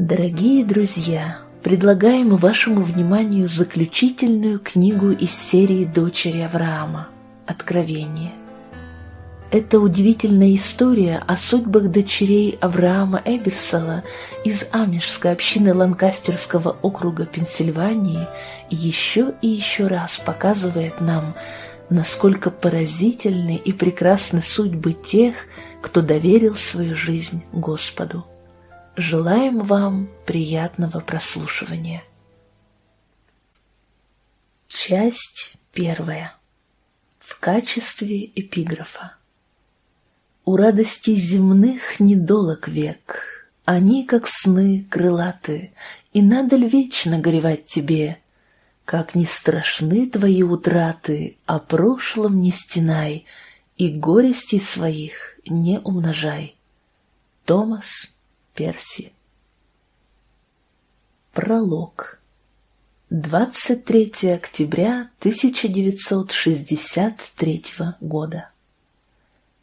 Дорогие друзья, предлагаем вашему вниманию заключительную книгу из серии «Дочери Авраама» «Откровение». Это удивительная история о судьбах дочерей Авраама Эберсона из Амишской общины Ланкастерского округа Пенсильвании еще и еще раз показывает нам, насколько поразительны и прекрасны судьбы тех, кто доверил свою жизнь Господу. Желаем вам приятного прослушивания. Часть первая. В качестве эпиграфа. У радостей земных недолог век, Они, как сны, крылаты, И надо ль вечно горевать тебе? Как не страшны твои утраты, О прошлом не стенай, И горестей своих не умножай. Томас Перси. Пролог. 23 октября 1963 года.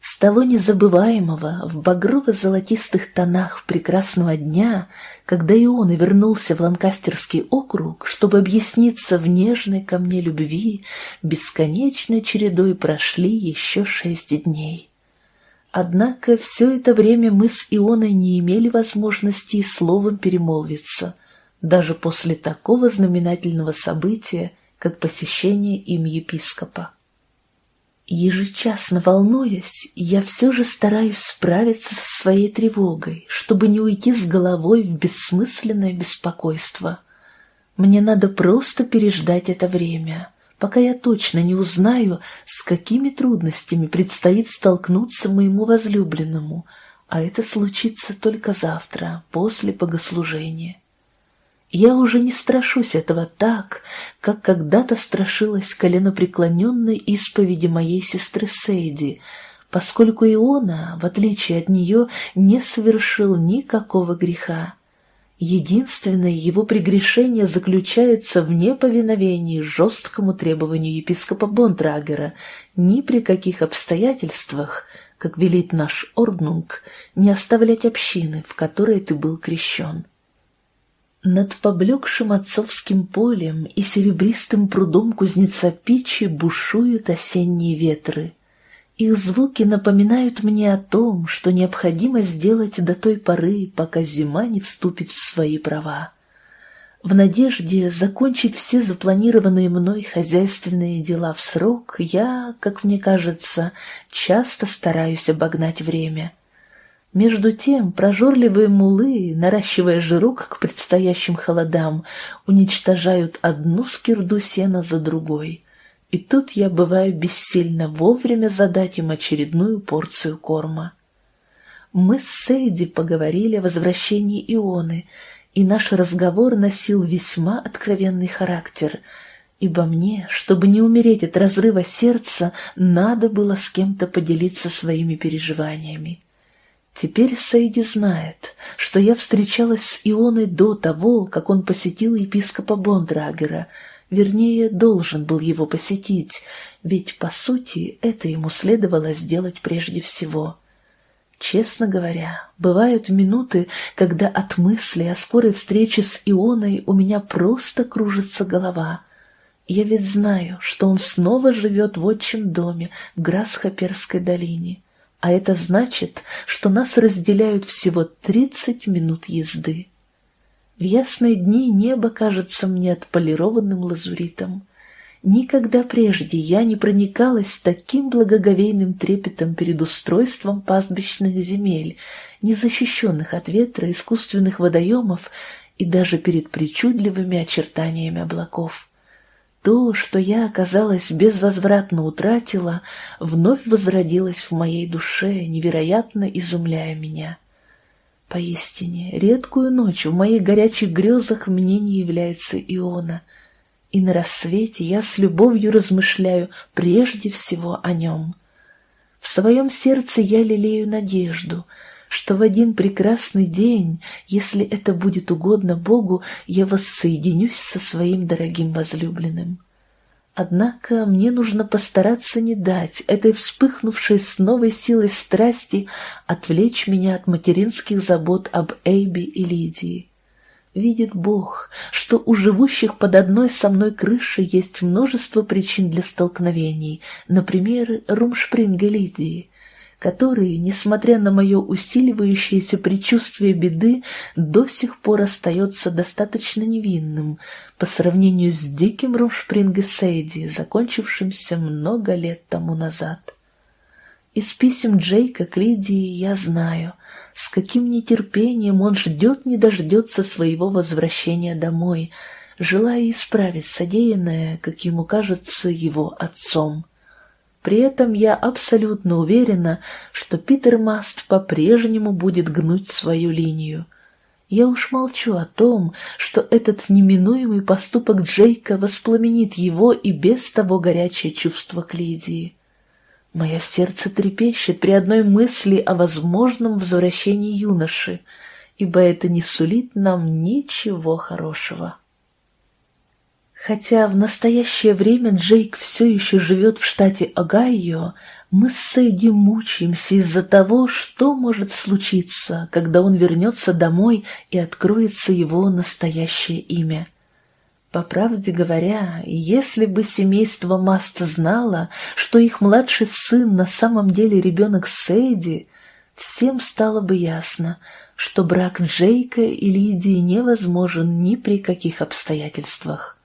С того незабываемого, в багрово-золотистых тонах прекрасного дня, когда Иона вернулся в Ланкастерский округ, чтобы объясниться в нежной ко мне любви, бесконечной чередой прошли еще шесть дней. Однако все это время мы с Ионой не имели возможности и словом перемолвиться, даже после такого знаменательного события, как посещение им епископа. Ежечасно волнуясь, я все же стараюсь справиться со своей тревогой, чтобы не уйти с головой в бессмысленное беспокойство. Мне надо просто переждать это время, пока я точно не узнаю, с какими трудностями предстоит столкнуться моему возлюбленному, а это случится только завтра, после богослужения. Я уже не страшусь этого так, как когда-то страшилась коленопреклоненной исповеди моей сестры Сейди, поскольку Иона, в отличие от нее, не совершил никакого греха. Единственное его прегрешение заключается в неповиновении жесткому требованию епископа Бондрагера ни при каких обстоятельствах, как велит наш Орднунг, не оставлять общины, в которой ты был крещен. Над поблекшим отцовским полем и серебристым прудом кузнеца печи бушуют осенние ветры. Их звуки напоминают мне о том, что необходимо сделать до той поры, пока зима не вступит в свои права. В надежде закончить все запланированные мной хозяйственные дела в срок, я, как мне кажется, часто стараюсь обогнать время — между тем прожорливые мулы, наращивая жирок к предстоящим холодам, уничтожают одну скирду сена за другой. И тут я бываю бессильно вовремя задать им очередную порцию корма. Мы с Сейди поговорили о возвращении Ионы, и наш разговор носил весьма откровенный характер, ибо мне, чтобы не умереть от разрыва сердца, надо было с кем-то поделиться своими переживаниями. Теперь Сейди знает, что я встречалась с Ионой до того, как он посетил епископа Бондрагера, вернее, должен был его посетить, ведь, по сути, это ему следовало сделать прежде всего. Честно говоря, бывают минуты, когда от мысли о скорой встрече с Ионой у меня просто кружится голова. Я ведь знаю, что он снова живет в отчим доме в Грасхоперской долине. А это значит, что нас разделяют всего тридцать минут езды. В ясные дни небо кажется мне отполированным лазуритом. Никогда прежде я не проникалась таким благоговейным трепетом перед устройством пастбищных земель, незащищенных от ветра искусственных водоемов и даже перед причудливыми очертаниями облаков. То, что я, оказалось, безвозвратно утратила, вновь возродилось в моей душе, невероятно изумляя меня. Поистине, редкую ночь в моих горячих грезах мне не является Иона, и на рассвете я с любовью размышляю прежде всего о нем. В своем сердце я лелею надежду — что в один прекрасный день, если это будет угодно Богу, я воссоединюсь со своим дорогим возлюбленным. Однако мне нужно постараться не дать этой вспыхнувшей с новой силой страсти отвлечь меня от материнских забот об Эйби и Лидии. видит Бог, что у живущих под одной со мной крышей есть множество причин для столкновений, например, Румшпринга Лидии, который, несмотря на мое усиливающееся предчувствие беды, до сих пор остается достаточно невинным по сравнению с диким Румшпринга Сейди, закончившимся много лет тому назад. Из писем Джейка к Лидии я знаю, с каким нетерпением он ждет не дождется своего возвращения домой, желая исправить содеянное, как ему кажется, его отцом. При этом я абсолютно уверена, что Питер Маст по-прежнему будет гнуть свою линию. Я уж молчу о том, что этот неминуемый поступок Джейка воспламенит его и без того горячее чувство к Лидии. Мое сердце трепещет при одной мысли о возможном возвращении юноши, ибо это не сулит нам ничего хорошего. Хотя в настоящее время Джейк все еще живет в штате Огайо, мы с Сэйди мучаемся из-за того, что может случиться, когда он вернется домой и откроется его настоящее имя. По правде говоря, если бы семейство Маст знало, что их младший сын на самом деле ребенок Сейди, всем стало бы ясно, что брак Джейка и Лидии невозможен ни при каких обстоятельствах.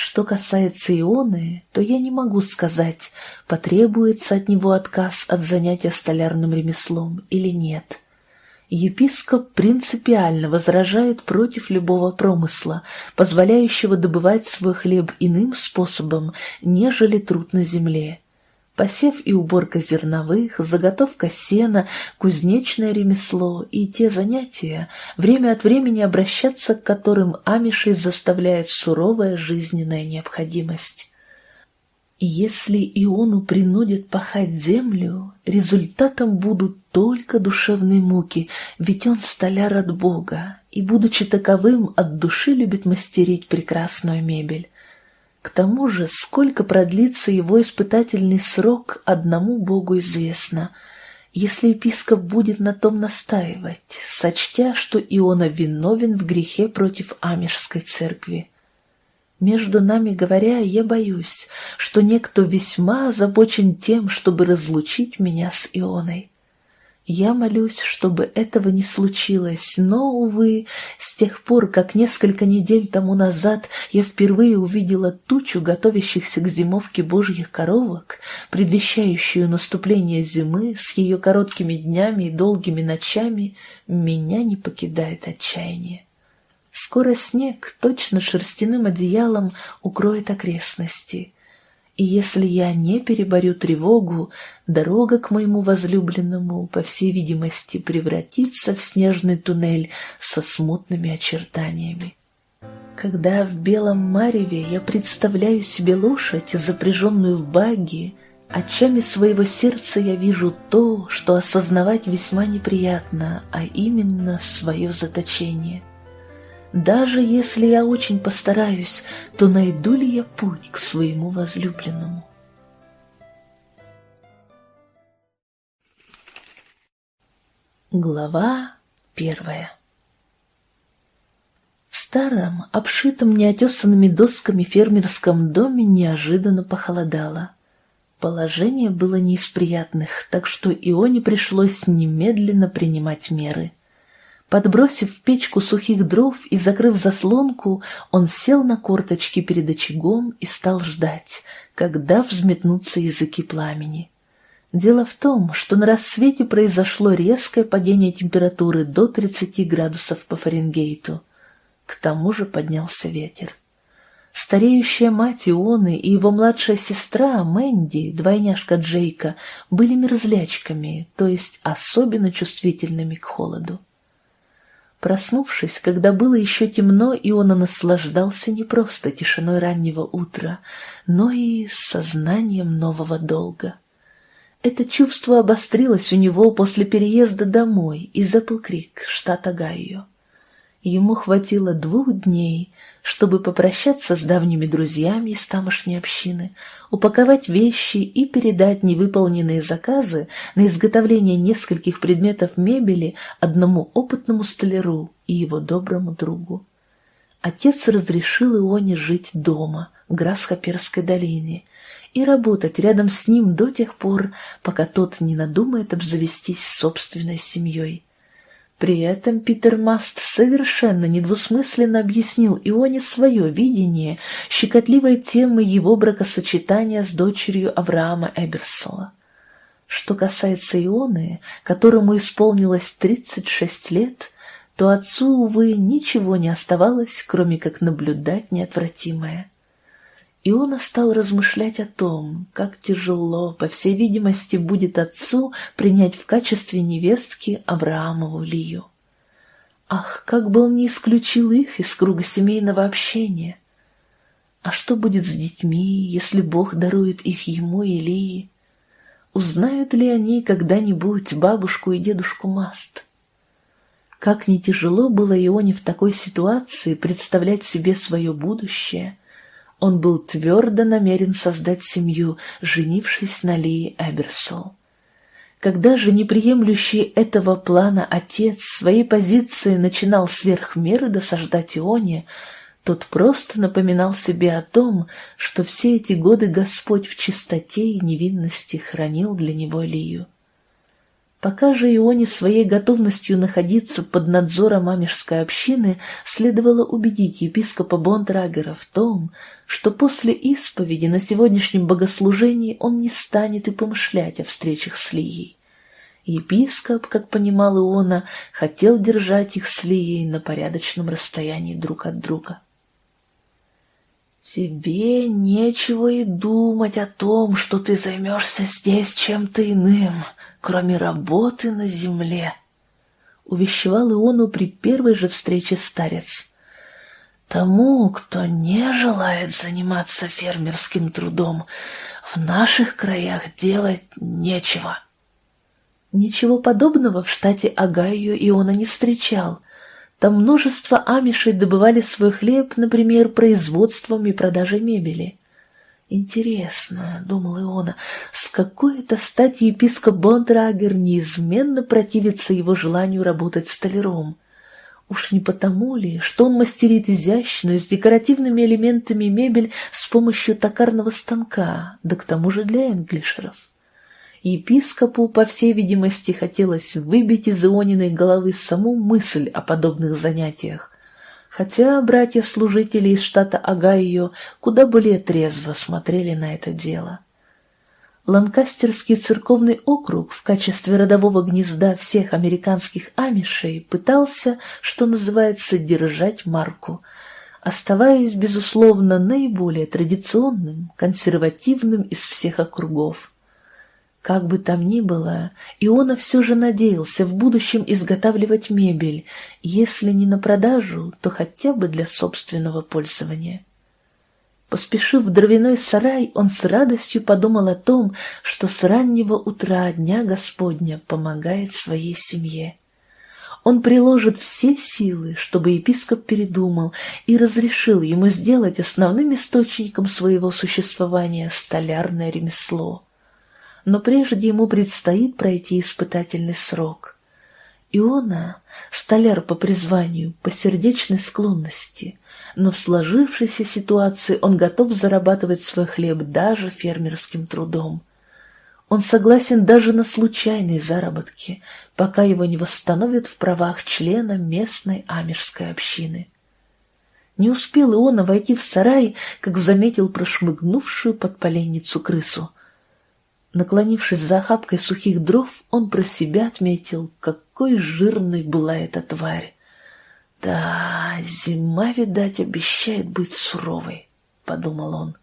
Что касается Ионы, то я не могу сказать, потребуется от него отказ от занятия столярным ремеслом или нет. Епископ принципиально возражает против любого промысла, позволяющего добывать свой хлеб иным способом, нежели труд на земле. Посев и уборка зерновых, заготовка сена, кузнечное ремесло и те занятия, время от времени обращаться к которым амишей заставляет суровая жизненная необходимость. Если Иону принудят пахать землю, результатом будут только душевные муки, ведь он столяр от Бога, и, будучи таковым, от души любит мастерить прекрасную мебель. К тому же, сколько продлится его испытательный срок, одному Богу известно. Если епископ будет на том настаивать, сочтя, что Иона виновен в грехе против Амишской церкви. Между нами говоря, я боюсь, что некто весьма озабочен тем, чтобы разлучить меня с Ионой. Я молюсь, чтобы этого не случилось, но, увы, с тех пор, как несколько недель тому назад я впервые увидела тучу готовящихся к зимовке божьих коровок, предвещающую наступление зимы с ее короткими днями и долгими ночами, меня не покидает отчаяние. Скоро снег точно шерстяным одеялом укроет окрестности. И если я не переборю тревогу, дорога к моему возлюбленному, по всей видимости, превратится в снежный туннель со смутными очертаниями. Когда в белом мареве я представляю себе лошадь, запряженную в багги, очами своего сердца я вижу то, что осознавать весьма неприятно, а именно свое заточение. Даже если я очень постараюсь, то найду ли я путь к своему возлюбленному? Глава первая В старом, обшитом неотесанными досками фермерском доме неожиданно похолодало. Положение было не из приятных, так что Ионе пришлось немедленно принимать меры. Подбросив в печку сухих дров и закрыв заслонку, он сел на корточки перед очагом и стал ждать, когда взметнутся языки пламени. Дело в том, что на рассвете произошло резкое падение температуры до 30 градусов по Фаренгейту. К тому же поднялся ветер. Стареющая мать Ионы и его младшая сестра Мэнди, двойняшка Джейка, были мерзлячками, то есть особенно чувствительными к холоду. Проснувшись, когда было еще темно, Иона наслаждался не просто тишиной раннего утра, но и сознанием нового долга. Это чувство обострилось у него после переезда домой из Эпплкрик, штат Огайо. Ему хватило двух дней, чтобы попрощаться с давними друзьями из тамошней общины, упаковать вещи и передать невыполненные заказы на изготовление нескольких предметов мебели одному опытному столяру, и его доброму другу. Отец разрешил Ионе жить дома, в Грасхоперской долине, и работать рядом с ним до тех пор, пока тот не надумает обзавестись собственной семьей. При этом Питер Маст совершенно недвусмысленно объяснил Ионе свое видение щекотливой темы его бракосочетания с дочерью Авраама Эберсола. Что касается Ионы, которому исполнилось 36 лет, то отцу, увы, ничего не оставалось, кроме как наблюдать неотвратимое. Иона стал размышлять о том, как тяжело, по всей видимости, будет отцу принять в качестве невестки Авраамову Лию. Ах, как бы он не исключил их из круга семейного общения! А что будет с детьми, если Бог дарует их ему и Лии? Узнают ли они когда-нибудь бабушку и дедушку Маст? Как не тяжело было Ионе в такой ситуации представлять себе свое будущее. Он был твердо намерен создать семью, женившись на Лии Эберсол. Когда же неприемлющий этого плана отец своей позиции начинал сверх меры досаждать Ионе, тот просто напоминал себе о том, что все эти годы Господь в чистоте и невинности хранил для него Лию. Пока же Ионе своей готовностью находиться под надзором амежской общины следовало убедить епископа Бондрагера в том, что после исповеди на сегодняшнем богослужении он не станет и помышлять о встречах с Лией. Епископ, как понимал Иона, хотел держать их с Лией на порядочном расстоянии друг от друга. «Тебе нечего и думать о том, что ты займешься здесь чем-то иным, кроме работы на земле», — увещевал Иону при первой же встрече старец. «Тому, кто не желает заниматься фермерским трудом, в наших краях делать нечего». Ничего подобного в штате Огайо Иона не встречал — там множество амишей добывали свой хлеб, например, производством и продажей мебели. Интересно, — думал Иона, — с какой это стати епископ Бондрагер неизменно противится его желанию работать столяром? Уж не потому ли, что он мастерит изящную, с декоративными элементами мебель с помощью токарного станка, да к тому же для энглишеров? Епископу, по всей видимости, хотелось выбить из Иониной головы саму мысль о подобных занятиях, хотя братья-служители из штата Огайо куда более трезво смотрели на это дело. Ланкастерский церковный округ в качестве родового гнезда всех американских амишей пытался, что называется, держать марку, оставаясь, безусловно, наиболее традиционным, консервативным из всех округов. Как бы там ни было, Иона все же надеялся в будущем изготавливать мебель, если не на продажу, то хотя бы для собственного пользования. Поспешив в дровяной сарай, он с радостью подумал о том, что с раннего утра Дня Господня помогает своей семье. Он приложит все силы, чтобы епископ передумал и разрешил ему сделать основным источником своего существования столярное ремесло но прежде ему предстоит пройти испытательный срок. Иона — столяр по призванию, по сердечной склонности, но в сложившейся ситуации он готов зарабатывать свой хлеб даже фермерским трудом. Он согласен даже на случайные заработки, пока его не восстановят в правах члена местной амежской общины. Не успел Иона войти в сарай, как заметил прошмыгнувшую под поленницу крысу. Наклонившись за охапкой сухих дров, он про себя отметил, какой жирной была эта тварь. «Да, зима, видать, обещает быть суровой», — подумал он.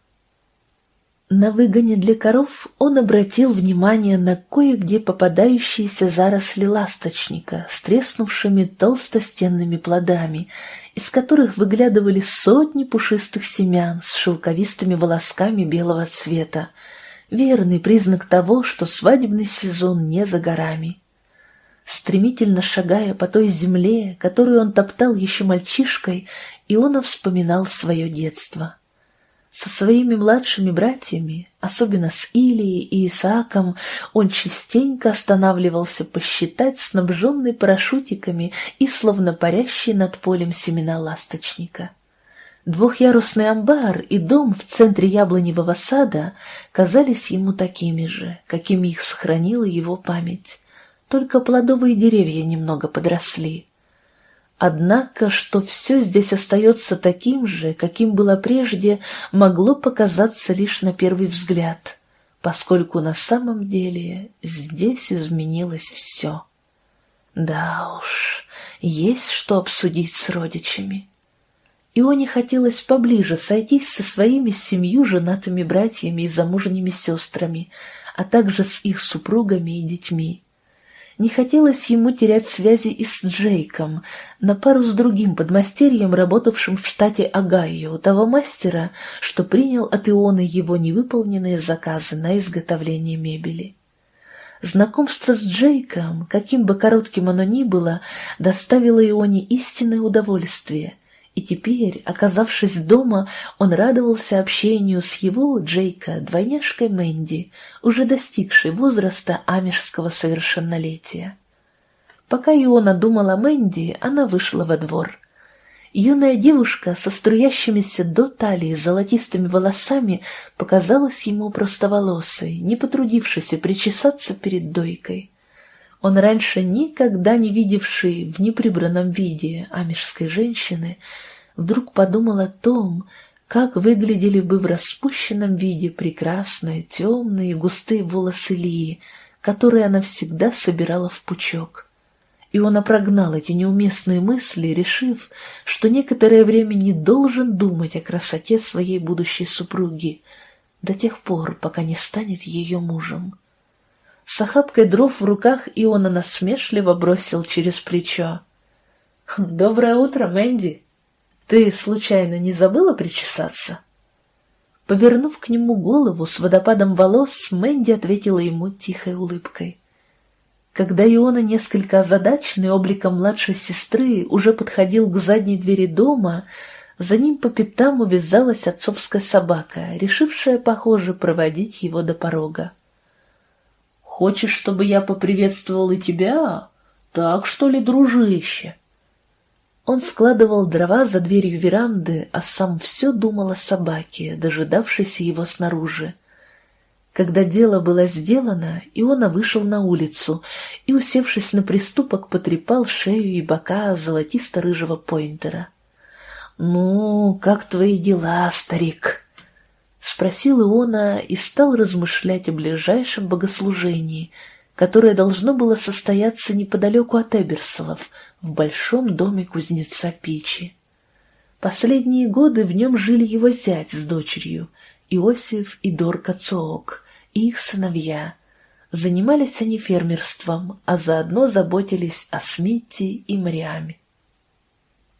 На выгоне для коров он обратил внимание на кое-где попадающиеся заросли ласточника с треснувшими толстостенными плодами, из которых выглядывали сотни пушистых семян с шелковистыми волосками белого цвета, верный признак того, что свадебный сезон не за горами. Стремительно шагая по той земле, которую он топтал еще мальчишкой, Иона вспоминал свое детство. Со своими младшими братьями, особенно с Илией и Исааком, он частенько останавливался посчитать снабженные парашютиками и словно парящие над полем семена ласточника. Двухъярусный амбар и дом в центре яблоневого сада казались ему такими же, какими их сохранила его память. Только плодовые деревья немного подросли. Однако, что все здесь остается таким же, каким было прежде, могло показаться лишь на первый взгляд, поскольку на самом деле здесь изменилось все. Да уж, есть что обсудить с родичами. Ионе хотелось поближе сойтись со своими семью женатыми братьями и замужними сестрами, а также с их супругами и детьми. Не хотелось ему терять связи и с Джейком, на пару с другим подмастерьем, работавшим в штате Огайо, того мастера, что принял от Ионы его невыполненные заказы на изготовление мебели. Знакомство с Джейком, каким бы коротким оно ни было, доставило Ионе истинное удовольствие — и теперь, оказавшись дома, он радовался общению с его, Джейка, двойняшкой Мэнди, уже достигшей возраста амежского совершеннолетия. Пока Иона думала Мэнди, она вышла во двор. Юная девушка со струящимися до талии золотистыми волосами показалась ему простоволосой, не потрудившейся причесаться перед дойкой. Он раньше никогда не видевший в неприбранном виде амежской женщины, вдруг подумал о том, как выглядели бы в распущенном виде прекрасные, темные, густые волосы Лии, которые она всегда собирала в пучок. И он опрогнал эти неуместные мысли, решив, что некоторое время не должен думать о красоте своей будущей супруги, до тех пор, пока не станет ее мужем. С охапкой дров в руках Иона насмешливо бросил через плечо. «Доброе утро, Мэнди!» «Ты, случайно, не забыла причесаться?» Повернув к нему голову с водопадом волос, Мэнди ответила ему тихой улыбкой. Когда Иона, несколько озадаченный обликом младшей сестры, уже подходил к задней двери дома, за ним по пятам увязалась отцовская собака, решившая, похоже, проводить его до порога. «Хочешь, чтобы я поприветствовал и тебя? Так, что ли, дружище?» Он складывал дрова за дверью веранды, а сам все думал о собаке, дожидавшейся его снаружи. Когда дело было сделано, Иона вышел на улицу и, усевшись на приступок, потрепал шею и бока золотисто-рыжего поинтера. «Ну, как твои дела, старик?» — спросил Иона и стал размышлять о ближайшем богослужении — которое должно было состояться неподалеку от Эберсолов, в большом доме кузнеца Печи. Последние годы в нем жили его зять с дочерью, Иосиф и Дорка Цоок, и их сыновья. Занимались они фермерством, а заодно заботились о Смитте и Мариаме.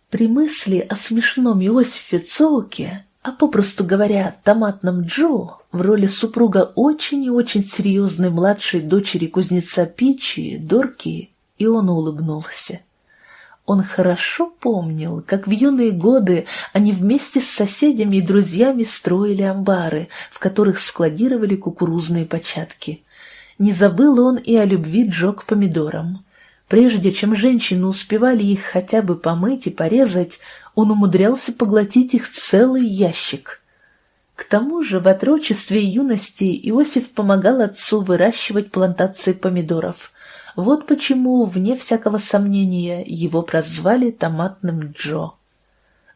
При мысли о смешном Иосифе Цоуке а попросту говоря, томатном Джо в роли супруга очень и очень серьезной младшей дочери кузнеца Пичи, Дорки, и он улыбнулся. Он хорошо помнил, как в юные годы они вместе с соседями и друзьями строили амбары, в которых складировали кукурузные початки. Не забыл он и о любви Джо к помидорам. Прежде чем женщины успевали их хотя бы помыть и порезать, он умудрялся поглотить их целый ящик. К тому же в отрочестве и юности Иосиф помогал отцу выращивать плантации помидоров. Вот почему, вне всякого сомнения, его прозвали томатным Джо.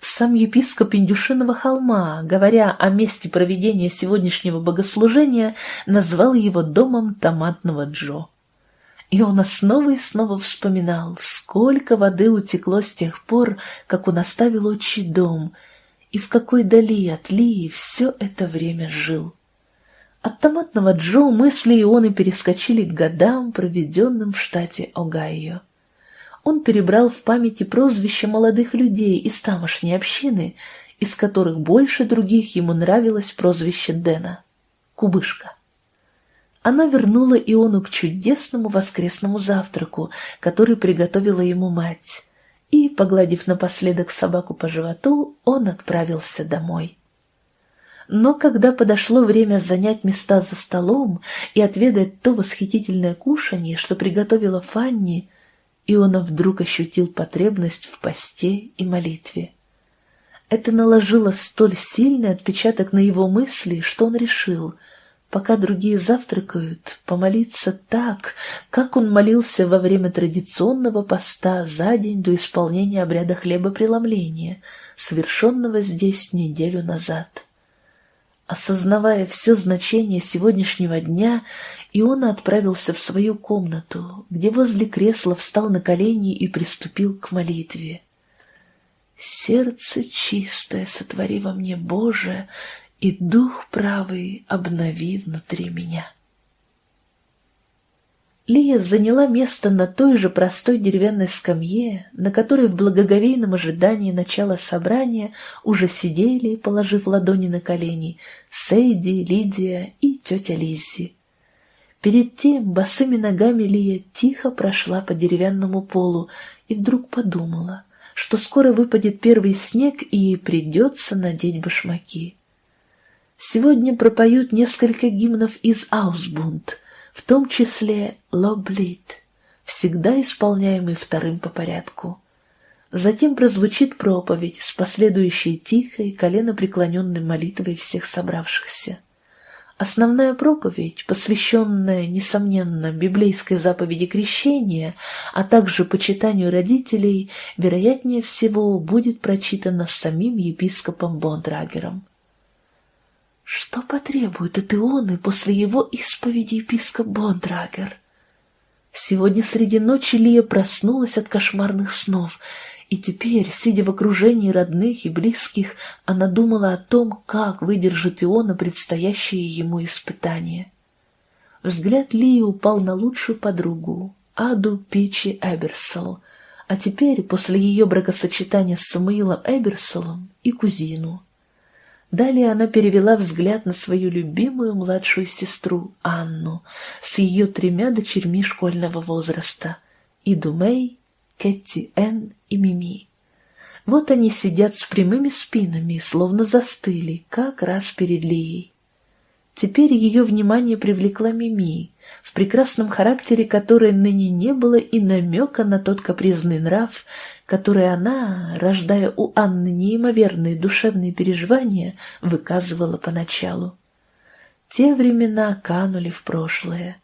Сам епископ Индюшиного холма, говоря о месте проведения сегодняшнего богослужения, назвал его домом томатного Джо. И он снова и снова вспоминал, сколько воды утекло с тех пор, как он оставил отчий дом, и в какой дали от Лии все это время жил. От томатного Джо мысли Ионы перескочили к годам, проведенным в штате Огайо. Он перебрал в памяти прозвища молодых людей из тамошней общины, из которых больше других ему нравилось прозвище Дэна — Кубышка она вернула Иону к чудесному воскресному завтраку, который приготовила ему мать, и, погладив напоследок собаку по животу, он отправился домой. Но когда подошло время занять места за столом и отведать то восхитительное кушанье, что приготовила Фанни, Иона вдруг ощутил потребность в посте и молитве. Это наложило столь сильный отпечаток на его мысли, что он решил, пока другие завтракают, помолиться так, как он молился во время традиционного поста за день до исполнения обряда хлебопреломления, совершенного здесь неделю назад. Осознавая все значение сегодняшнего дня, Иона отправился в свою комнату, где возле кресла встал на колени и приступил к молитве. «Сердце чистое сотвори во мне, Боже, и дух правый обнови внутри меня». Лия заняла место на той же простой деревянной скамье, на которой в благоговейном ожидании начала собрания уже сидели, положив ладони на колени, Сейди, Лидия и тетя Лиззи. Перед тем босыми ногами Лия тихо прошла по деревянному полу и вдруг подумала, что скоро выпадет первый снег и ей придется надеть башмаки. Сегодня пропоют несколько гимнов из «Аусбунд», в том числе «Лоблит», всегда исполняемый вторым по порядку. Затем прозвучит проповедь с последующей тихой, коленопреклоненной молитвой всех собравшихся. Основная проповедь, посвященная, несомненно, библейской заповеди крещения, а также почитанию родителей, вероятнее всего, будет прочитана самим епископом Бондрагером. Что потребует от Ионы после его исповеди епископ Бондрагер? Сегодня среди ночи Лия проснулась от кошмарных снов, и теперь, сидя в окружении родных и близких, она думала о том, как выдержит Иона предстоящее ему испытание. Взгляд Лии упал на лучшую подругу, Аду Пичи Эберсол, а теперь, после ее бракосочетания с Самуилом Эберсолом, и кузину. Далее она перевела взгляд на свою любимую младшую сестру Анну с ее тремя дочерьми школьного возраста — Иду Мэй, Кэти Энн и Мими. Вот они сидят с прямыми спинами, словно застыли, как раз перед Лией. Теперь ее внимание привлекла Мими, в прекрасном характере которой ныне не было и намека на тот капризный нрав, который она, рождая у Анны неимоверные душевные переживания, выказывала поначалу. Те времена канули в прошлое.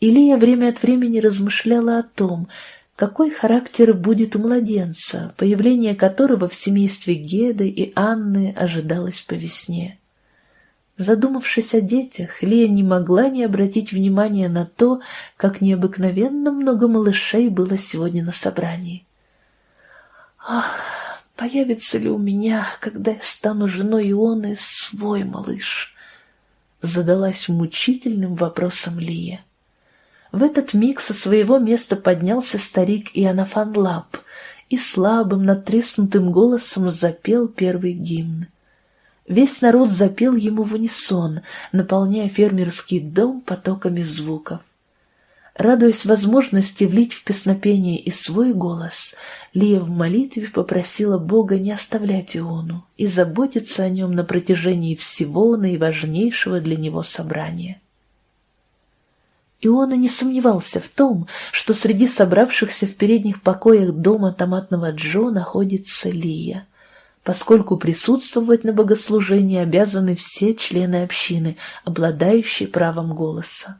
Илия время от времени размышляла о том, какой характер будет у младенца, появление которого в семействе Геды и Анны ожидалось по весне. Задумавшись о детях, Лия не могла не обратить внимания на то, как необыкновенно много малышей было сегодня на собрании. Ах, появится ли у меня, когда я стану женой Ионы, свой малыш? Задалась мучительным вопросом Лия. В этот миг со своего места поднялся старик Иоаннафан Лап и слабым, надтреснутым голосом запел первый гимн. Весь народ запел ему в унисон, наполняя фермерский дом потоками звуков. Радуясь возможности влить в песнопение и свой голос, Лия в молитве попросила Бога не оставлять Иону и заботиться о нем на протяжении всего наиважнейшего для него собрания. Иона не сомневался в том, что среди собравшихся в передних покоях дома томатного Джо находится Лия, поскольку присутствовать на богослужении обязаны все члены общины, обладающие правом голоса.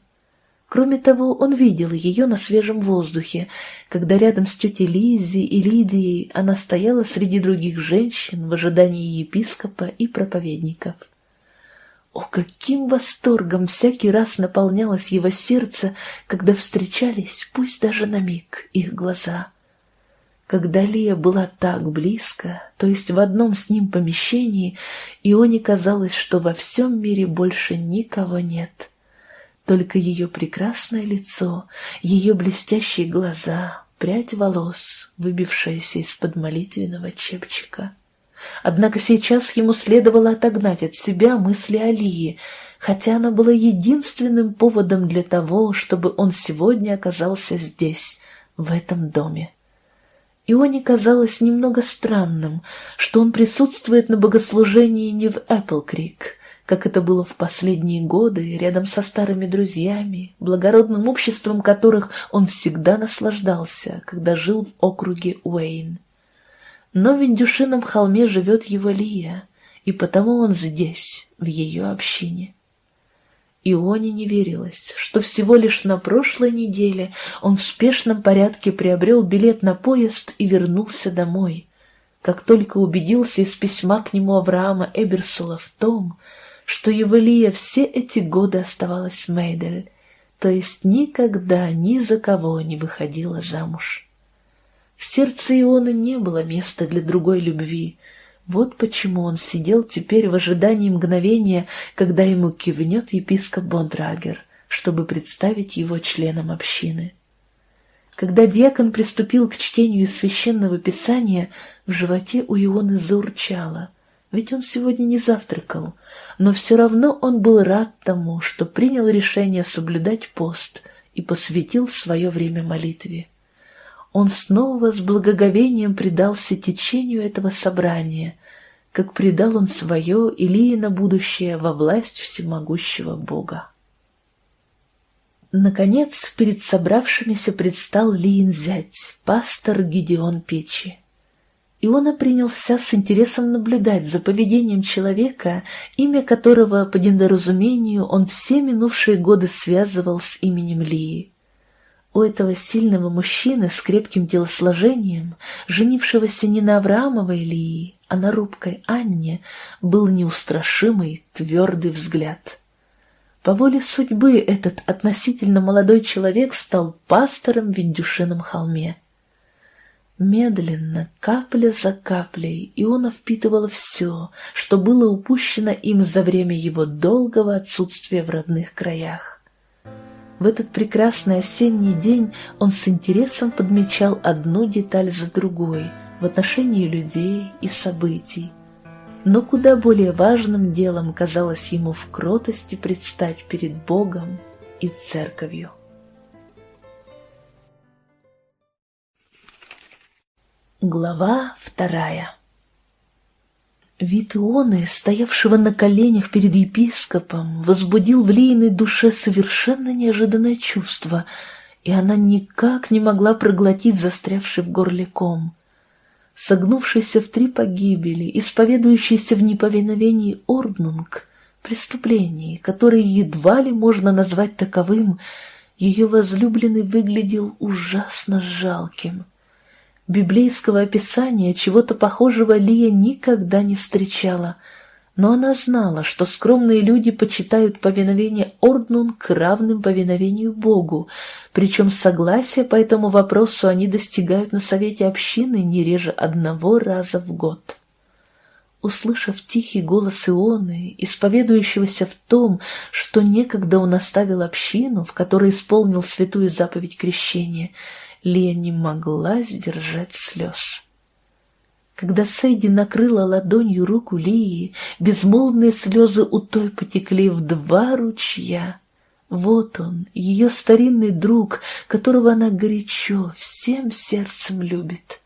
Кроме того, он видел ее на свежем воздухе, когда рядом с тетей Лиззи и Лидией она стояла среди других женщин в ожидании епископа и проповедников. О, каким восторгом всякий раз наполнялось его сердце, когда встречались, пусть даже на миг, их глаза. Когда Лия была так близко, то есть в одном с ним помещении, Ионе казалось, что во всем мире больше никого нет — только ее прекрасное лицо, ее блестящие глаза, прядь волос, выбившаяся из-под молитвенного чепчика. Однако сейчас ему следовало отогнать от себя мысли о Лии, хотя она была единственным поводом для того, чтобы он сегодня оказался здесь, в этом доме. Ионе казалось немного странным, что он присутствует на богослужении не в Эпплкрик, как это было в последние годы, рядом со старыми друзьями, благородным обществом которых он всегда наслаждался, когда жил в округе Уэйн. Но в Индюшином холме живет его Лия, и потому он здесь, в ее общине. Ионе не верилось, что всего лишь на прошлой неделе он в спешном порядке приобрел билет на поезд и вернулся домой. Как только убедился из письма к нему Авраама Эберсула в том, что Евелия все эти годы оставалась в Мейдель, то есть никогда ни за кого не выходила замуж. В сердце Ионы не было места для другой любви. Вот почему он сидел теперь в ожидании мгновения, когда ему кивнет епископ Бондрагер, чтобы представить его членом общины. Когда диакон приступил к чтению священного писания, в животе у Ионы заурчало, ведь он сегодня не завтракал, но все равно он был рад тому, что принял решение соблюдать пост и посвятил свое время молитве. Он снова с благоговением предался течению этого собрания, как предал он свое или на будущее во власть всемогущего Бога. Наконец, перед собравшимися предстал Лиин зять, пастор Гидеон Печи. Иона принялся с интересом наблюдать за поведением человека, имя которого, по недоразумению, он все минувшие годы связывал с именем Лии. У этого сильного мужчины с крепким телосложением, женившегося не на Авраамовой Лии, а на рубкой Анне, был неустрашимый, твердый взгляд. По воле судьбы этот относительно молодой человек стал пастором в Индюшином холме. Медленно, капля за каплей, Иона впитывала все, что было упущено им за время его долгого отсутствия в родных краях. В этот прекрасный осенний день он с интересом подмечал одну деталь за другой в отношении людей и событий. Но куда более важным делом казалось ему в кротости предстать перед Богом и Церковью. Глава вторая Вид Ионы, стоявшего на коленях перед епископом, возбудил в Лейной душе совершенно неожиданное чувство, и она никак не могла проглотить застрявший в горле ком. Согнувшийся в три погибели, исповедующийся в неповиновении Орднунг, преступлении, которое едва ли можно назвать таковым, ее возлюбленный выглядел ужасно жалким — Библейского описания чего-то похожего Лия никогда не встречала, но она знала, что скромные люди почитают повиновение Орднунг равным повиновению Богу, причем согласия по этому вопросу они достигают на совете общины не реже одного раза в год. Услышав тихий голос Ионы, исповедующегося в том, что некогда он оставил общину, в которой исполнил святую заповедь крещения, Лия не могла сдержать слез. Когда Сейди накрыла ладонью руку Лии, безмолвные слезы у той потекли в два ручья. Вот он, ее старинный друг, которого она горячо, всем сердцем любит.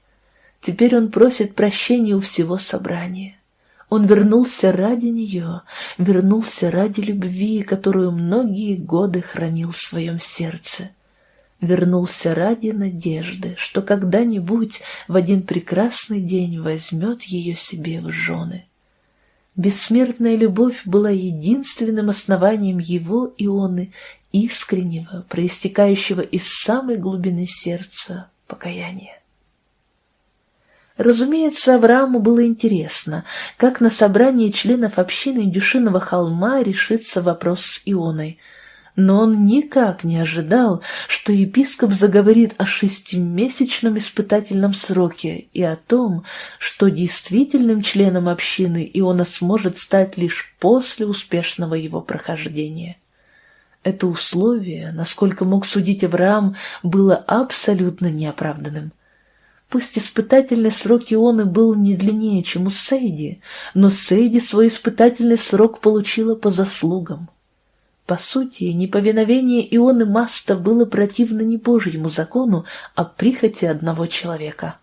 Теперь он просит прощения у всего собрания. Он вернулся ради нее, вернулся ради любви, которую многие годы хранил в своем сердце вернулся ради надежды, что когда-нибудь в один прекрасный день возьмет ее себе в жены. Бессмертная любовь была единственным основанием его ионы, искреннего, проистекающего из самой глубины сердца покаяния. Разумеется, Аврааму было интересно, как на собрании членов общины Дюшиного холма решится вопрос с Ионой – но он никак не ожидал, что епископ заговорит о шестимесячном испытательном сроке и о том, что действительным членом общины Иона сможет стать лишь после успешного его прохождения. Это условие, насколько мог судить Авраам, было абсолютно неоправданным. Пусть испытательный срок Ионы был не длиннее, чем у Сейди, но Сейди свой испытательный срок получила по заслугам. По сути, неповиновение Ионы Маста было противно не Божьему закону, а прихоти одного человека.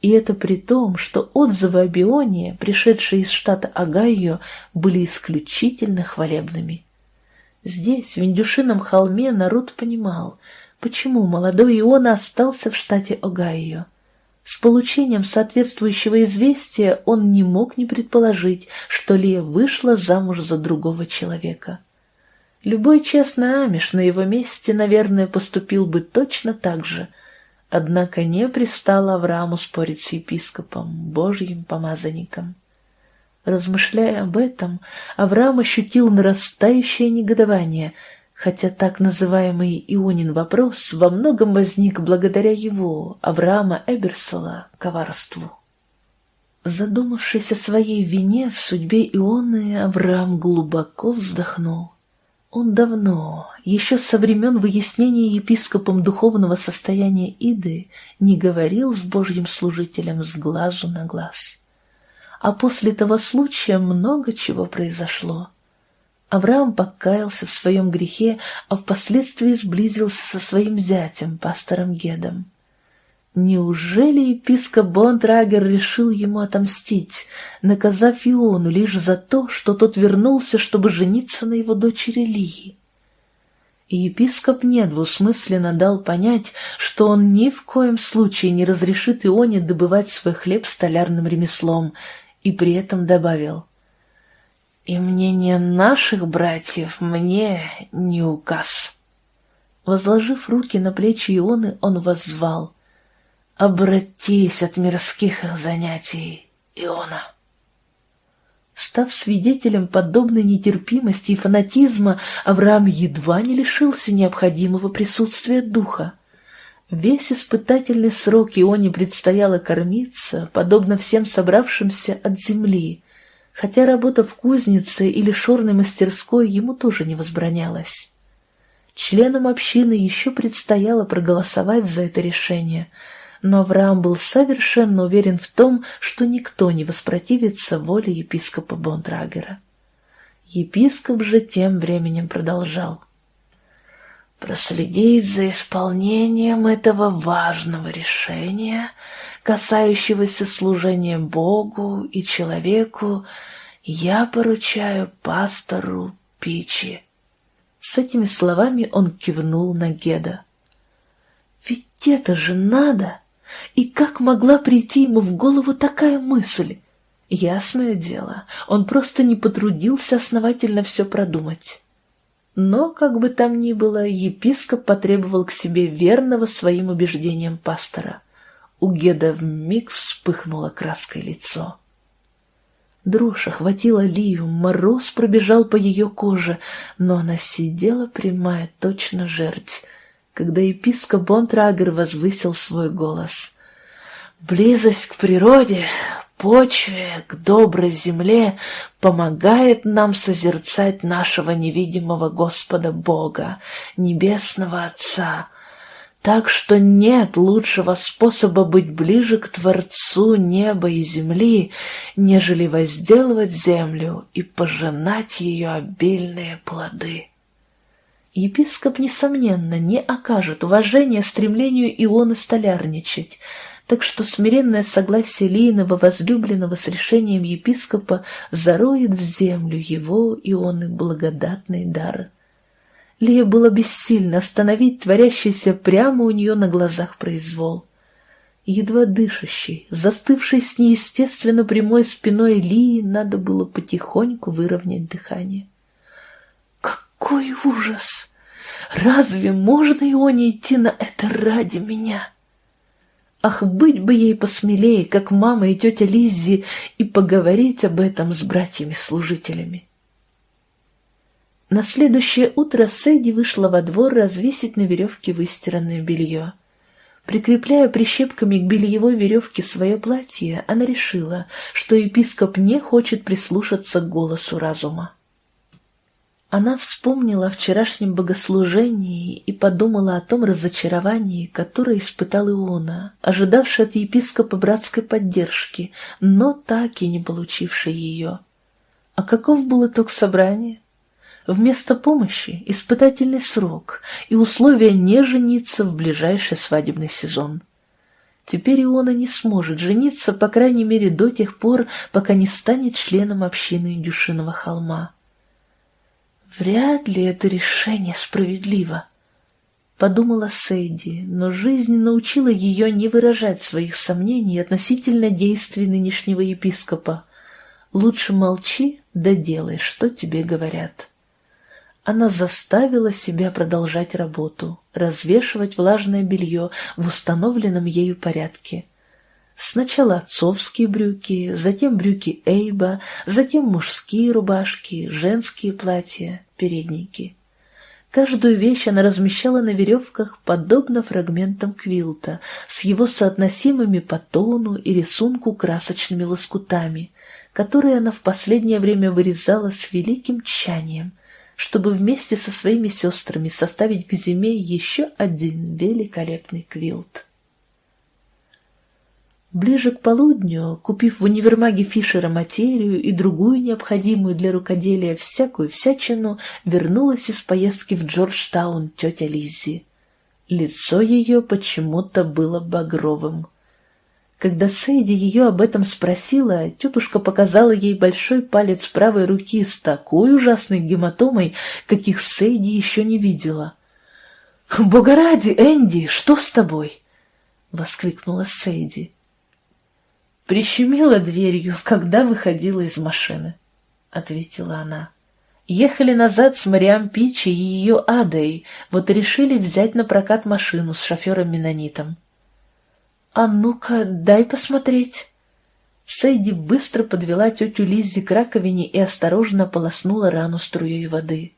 И это при том, что отзывы о Бионе, пришедшие из штата Огайо, были исключительно хвалебными. Здесь, в Индюшином холме, народ понимал, почему молодой Иона остался в штате Огайо. С получением соответствующего известия он не мог не предположить, что Лия вышла замуж за другого человека. Любой честный амиш на его месте, наверное, поступил бы точно так же, однако не пристало Аврааму спорить с епископом, божьим помазанником. Размышляя об этом, Авраам ощутил нарастающее негодование, хотя так называемый Ионин вопрос во многом возник благодаря его, Авраама Эберсола, коварству. Задумавшись о своей вине в судьбе Ионы, Авраам глубоко вздохнул. Он давно, еще со времен выяснения епископом духовного состояния Иды, не говорил с Божьим служителем с глазу на глаз а после того случая много чего произошло. Авраам покаялся в своем грехе, а впоследствии сблизился со своим зятем, пастором Гедом. Неужели епископ Бондрагер решил ему отомстить, наказав Иону лишь за то, что тот вернулся, чтобы жениться на его дочери Лии? И епископ недвусмысленно дал понять, что он ни в коем случае не разрешит Ионе добывать свой хлеб столярным ремеслом, и при этом добавил «И мнение наших братьев мне не указ». Возложив руки на плечи Ионы, он воззвал «Обратись от мирских их занятий, Иона». Став свидетелем подобной нетерпимости и фанатизма, Авраам едва не лишился необходимого присутствия духа. Весь испытательный срок Ионе предстояло кормиться, подобно всем собравшимся от земли, хотя работа в кузнице или шорной мастерской ему тоже не возбранялась. Членам общины еще предстояло проголосовать за это решение, но Авраам был совершенно уверен в том, что никто не воспротивится воле епископа Бонтрагера. Епископ же тем временем продолжал проследить за исполнением этого важного решения, касающегося служения Богу и человеку, я поручаю пастору Пичи. С этими словами он кивнул на Геда. Ведь это же надо! И как могла прийти ему в голову такая мысль? Ясное дело, он просто не потрудился основательно все продумать. Но, как бы там ни было, епископ потребовал к себе верного своим убеждениям пастора. У Геда вмиг вспыхнуло краской лицо. Дрожь охватила Лию, мороз пробежал по ее коже, но она сидела прямая, точно жерть, когда епископ Бонтрагер возвысил свой голос. «Близость к природе почве, к доброй земле помогает нам созерцать нашего невидимого Господа Бога, Небесного Отца. Так что нет лучшего способа быть ближе к Творцу неба и земли, нежели возделывать землю и пожинать ее обильные плоды. Епископ, несомненно, не окажет уважения стремлению Ионы столярничать, так что смиренное согласие Лейного возлюбленного с решением епископа зароет в землю его и он и благодатный дар. Лия было бессильно остановить творящийся прямо у нее на глазах произвол. Едва дышащий, застывший с неестественно прямой спиной Лии, надо было потихоньку выровнять дыхание. «Какой ужас! Разве можно его не идти на это ради меня?» Ах, быть бы ей посмелее, как мама и тетя Лиззи, и поговорить об этом с братьями-служителями. На следующее утро Сэдди вышла во двор развесить на веревке выстиранное белье. Прикрепляя прищепками к бельевой веревке свое платье, она решила, что епископ не хочет прислушаться к голосу разума. Она вспомнила о вчерашнем богослужении и подумала о том разочаровании, которое испытал Иона, ожидавший от епископа братской поддержки, но так и не получивший ее. А каков был итог собрания? Вместо помощи – испытательный срок и условия не жениться в ближайший свадебный сезон. Теперь Иона не сможет жениться, по крайней мере, до тех пор, пока не станет членом общины Индюшиного холма. Вряд ли это решение справедливо, — подумала Сейди, но жизнь научила ее не выражать своих сомнений относительно действий нынешнего епископа. Лучше молчи, да делай, что тебе говорят. Она заставила себя продолжать работу, развешивать влажное белье в установленном ею порядке. Сначала отцовские брюки, затем брюки Эйба, затем мужские рубашки, женские платья, передники. Каждую вещь она размещала на веревках, подобно фрагментам квилта, с его соотносимыми по тону и рисунку красочными лоскутами, которые она в последнее время вырезала с великим тщанием, чтобы вместе со своими сестрами составить к зиме еще один великолепный квилт. Ближе к полудню, купив в универмаге Фишера материю и другую необходимую для рукоделия всякую всячину, вернулась из поездки в Джорджтаун тетя Лиззи. Лицо ее почему-то было багровым. Когда Сейди ее об этом спросила, тетушка показала ей большой палец правой руки с такой ужасной гематомой, каких Сейди еще не видела. «Бога ради, Энди, что с тобой?» — воскликнула Сейди. «Прищемила дверью, когда выходила из машины», — ответила она. «Ехали назад с Мариам Пичи и ее Адой, вот решили взять на прокат машину с шофером-менонитом». «А ну-ка, дай посмотреть!» Сэйди быстро подвела тетю Лиззи к раковине и осторожно полоснула рану струей воды.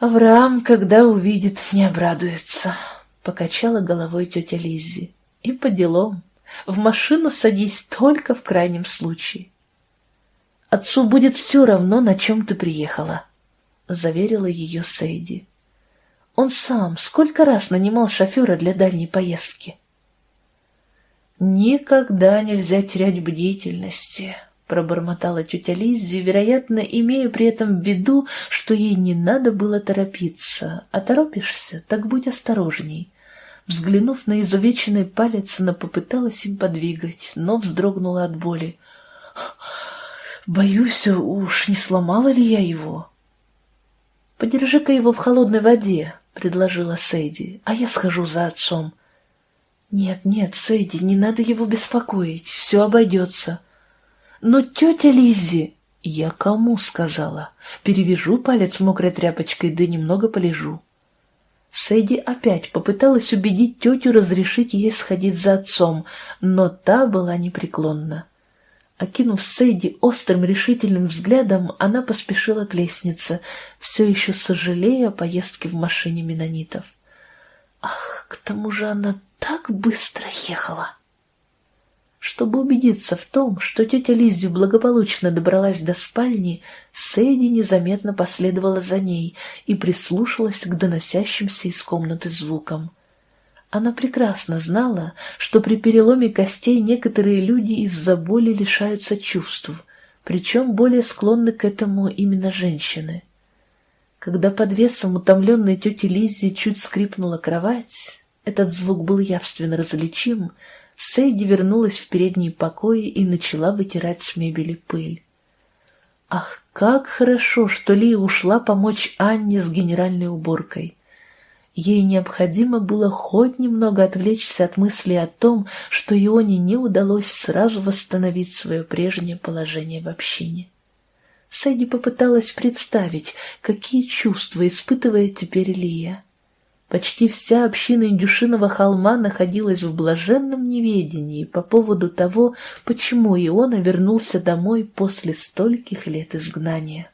«Авраам, когда увидит, не обрадуется», — покачала головой тетя Лиззи. «И по делам. В машину садись только в крайнем случае». «Отцу будет все равно, на чем ты приехала», — заверила ее Сейди. «Он сам сколько раз нанимал шофера для дальней поездки?» «Никогда нельзя терять бдительности», — пробормотала тетя Лиззи, вероятно, имея при этом в виду, что ей не надо было торопиться, а торопишься, так будь осторожней. Взглянув на изувеченный палец, она попыталась им подвигать, но вздрогнула от боли. «Боюсь, уж не сломала ли я его?» «Подержи-ка его в холодной воде», — предложила Сейди, — «а я схожу за отцом». «Нет, нет, Сэйди, не надо его беспокоить, все обойдется». «Но тетя Лиззи...» «Я кому?» — сказала. «Перевяжу палец мокрой тряпочкой, да немного полежу». Сэйди опять попыталась убедить тетю разрешить ей сходить за отцом, но та была непреклонна. Окинув Сэйди острым решительным взглядом, она поспешила к лестнице, все еще сожалея о поездке в машине менонитов. Ах, к тому же она так быстро ехала. Чтобы убедиться в том, что тетя Лиззи благополучно добралась до спальни, Сэйди незаметно последовала за ней и прислушалась к доносящимся из комнаты звукам. Она прекрасно знала, что при переломе костей некоторые люди из-за боли лишаются чувств, причем более склонны к этому именно женщины. Когда под весом утомленной тети Лиззи чуть скрипнула кровать, этот звук был явственно различим, Сейди вернулась в передние покои и начала вытирать с мебели пыль. Ах, как хорошо, что Лия ушла помочь Анне с генеральной уборкой. Ей необходимо было хоть немного отвлечься от мысли о том, что Ионе не удалось сразу восстановить свое прежнее положение в общине. Сэдди попыталась представить, какие чувства испытывает теперь Лия. Почти вся община Индюшиного холма находилась в блаженном неведении по поводу того, почему Иона вернулся домой после стольких лет изгнания.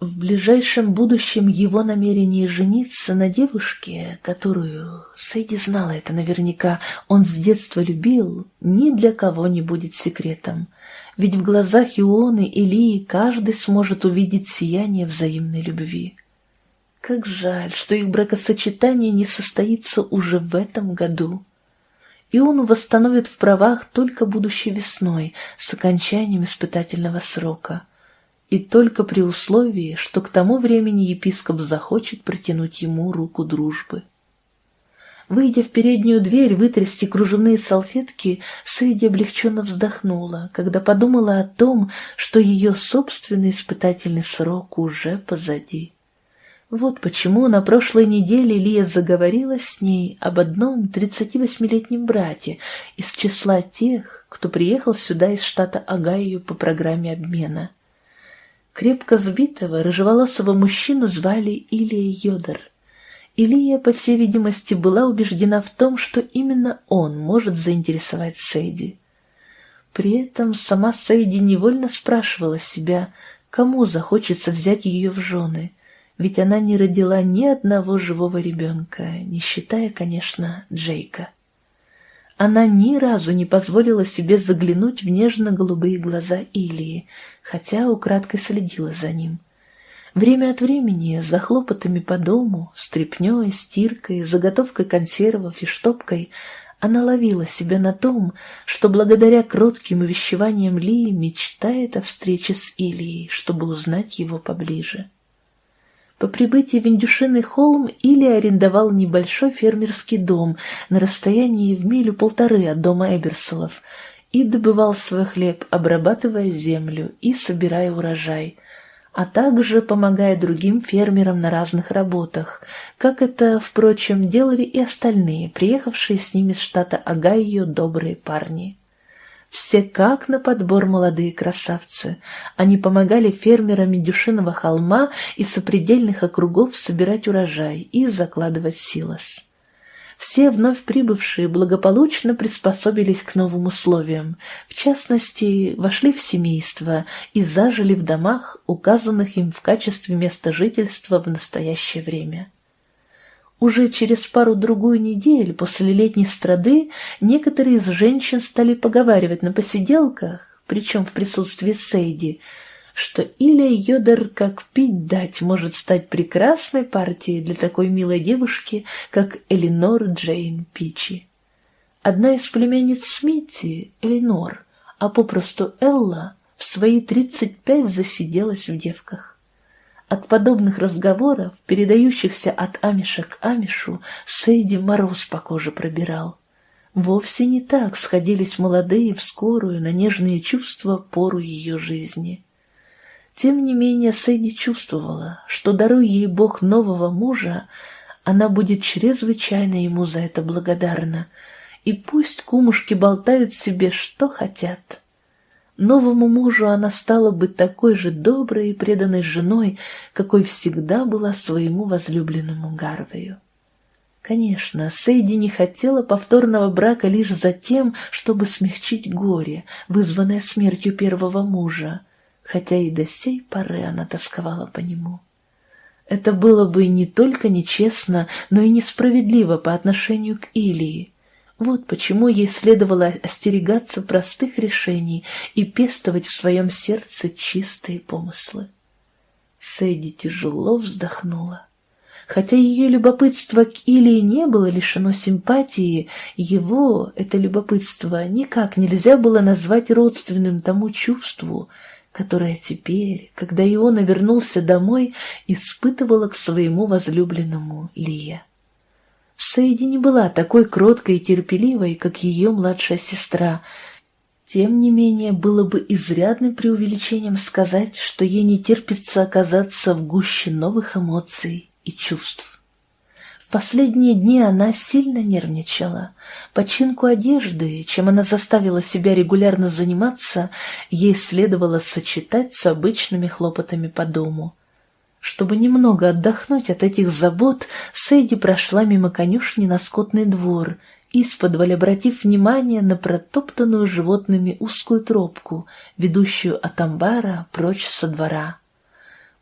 В ближайшем будущем его намерение жениться на девушке, которую, Сэйди знала это наверняка, он с детства любил, ни для кого не будет секретом — ведь в глазах Ионы и Лии каждый сможет увидеть сияние взаимной любви. Как жаль, что их бракосочетание не состоится уже в этом году. Иону восстановят в правах только будущей весной с окончанием испытательного срока. И только при условии, что к тому времени епископ захочет протянуть ему руку дружбы. Выйдя в переднюю дверь вытрясти кружевные салфетки, Сэйди облегченно вздохнула, когда подумала о том, что ее собственный испытательный срок уже позади. Вот почему на прошлой неделе Лия заговорила с ней об одном 38-летнем брате из числа тех, кто приехал сюда из штата Огайо по программе обмена. Крепко сбитого, рыжеволосого мужчину звали Илия Йодор — Илия, по всей видимости, была убеждена в том, что именно он может заинтересовать Сейди. При этом сама Сейди невольно спрашивала себя, кому захочется взять ее в жены, ведь она не родила ни одного живого ребенка, не считая, конечно, Джейка. Она ни разу не позволила себе заглянуть в нежно-голубые глаза Илии, хотя украдкой следила за ним — Время от времени за хлопотами по дому, стряпнёй, стиркой, заготовкой консервов и штопкой она ловила себя на том, что благодаря кротким увещеваниям Лии мечтает о встрече с Ильей, чтобы узнать его поближе. По прибытии в Индюшиный холм Илья арендовал небольшой фермерский дом на расстоянии в милю-полторы от дома Эберсолов и добывал свой хлеб, обрабатывая землю и собирая урожай, а также помогая другим фермерам на разных работах, как это, впрочем, делали и остальные, приехавшие с ними с штата Огайо добрые парни. Все как на подбор молодые красавцы. Они помогали фермерам Медюшиного холма и сопредельных округов собирать урожай и закладывать силос. Все вновь прибывшие благополучно приспособились к новым условиям, в частности, вошли в семейство и зажили в домах, указанных им в качестве места жительства в настоящее время. Уже через пару-другую недель после летней страды некоторые из женщин стали поговаривать на посиделках, причем в присутствии Сейди, что Илья Йодер как пить дать может стать прекрасной партией для такой милой девушки, как Элинор Джейн Пичи. Одна из племянниц Смитти, Элинор, а попросту Элла, в свои тридцать пять засиделась в девках. От подобных разговоров, передающихся от амиша к амишу, Сейди мороз по коже пробирал. Вовсе не так сходились молодые в скорую на нежные чувства пору ее жизни. Тем не менее Сэдди чувствовала, что, даруя ей Бог нового мужа, она будет чрезвычайно ему за это благодарна, и пусть кумушки болтают себе, что хотят. Новому мужу она стала бы такой же доброй и преданной женой, какой всегда была своему возлюбленному Гарвею. Конечно, Сейди не хотела повторного брака лишь за тем, чтобы смягчить горе, вызванное смертью первого мужа, хотя и до сей поры она тосковала по нему. Это было бы не только нечестно, но и несправедливо по отношению к Илии. Вот почему ей следовало остерегаться простых решений и пестовать в своем сердце чистые помыслы. Сэдди тяжело вздохнула. Хотя ее любопытство к Илии не было лишено симпатии, его, это любопытство, никак нельзя было назвать родственным тому чувству, которая теперь, когда Иона вернулся домой, испытывала к своему возлюбленному Лия. Сейди не была такой кроткой и терпеливой, как ее младшая сестра. Тем не менее, было бы изрядным преувеличением сказать, что ей не терпится оказаться в гуще новых эмоций и чувств последние дни она сильно нервничала. Починку одежды, чем она заставила себя регулярно заниматься, ей следовало сочетать с обычными хлопотами по дому. Чтобы немного отдохнуть от этих забот, Сэйди прошла мимо конюшни на скотный двор, исподволь обратив внимание на протоптанную животными узкую тропку, ведущую от амбара прочь со двора.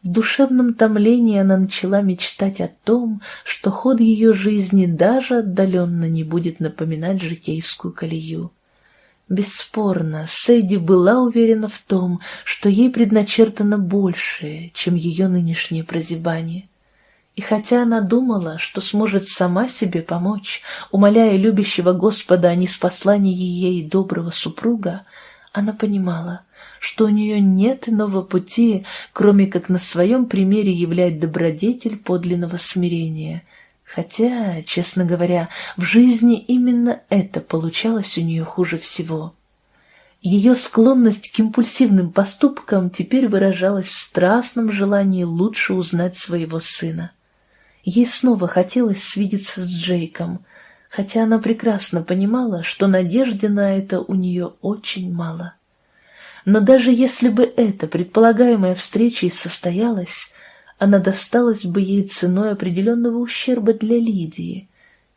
В душевном томлении она начала мечтать о том, что ход ее жизни даже отдаленно не будет напоминать житейскую колею. Бесспорно, Сэйди была уверена в том, что ей предначертано большее, чем ее нынешнее прозябание. И хотя она думала, что сможет сама себе помочь, умоляя любящего Господа о неспослании ей доброго супруга, она понимала, что у нее нет иного пути, кроме как на своем примере являть добродетель подлинного смирения, Хотя, честно говоря, в жизни именно это получалось у нее хуже всего. Ее склонность к импульсивным поступкам теперь выражалась в страстном желании лучше узнать своего сына. Ей снова хотелось свидеться с Джейком, хотя она прекрасно понимала, что надежды на это у нее очень мало. Но даже если бы эта предполагаемая встреча и состоялась, она досталась бы ей ценой определенного ущерба для Лидии,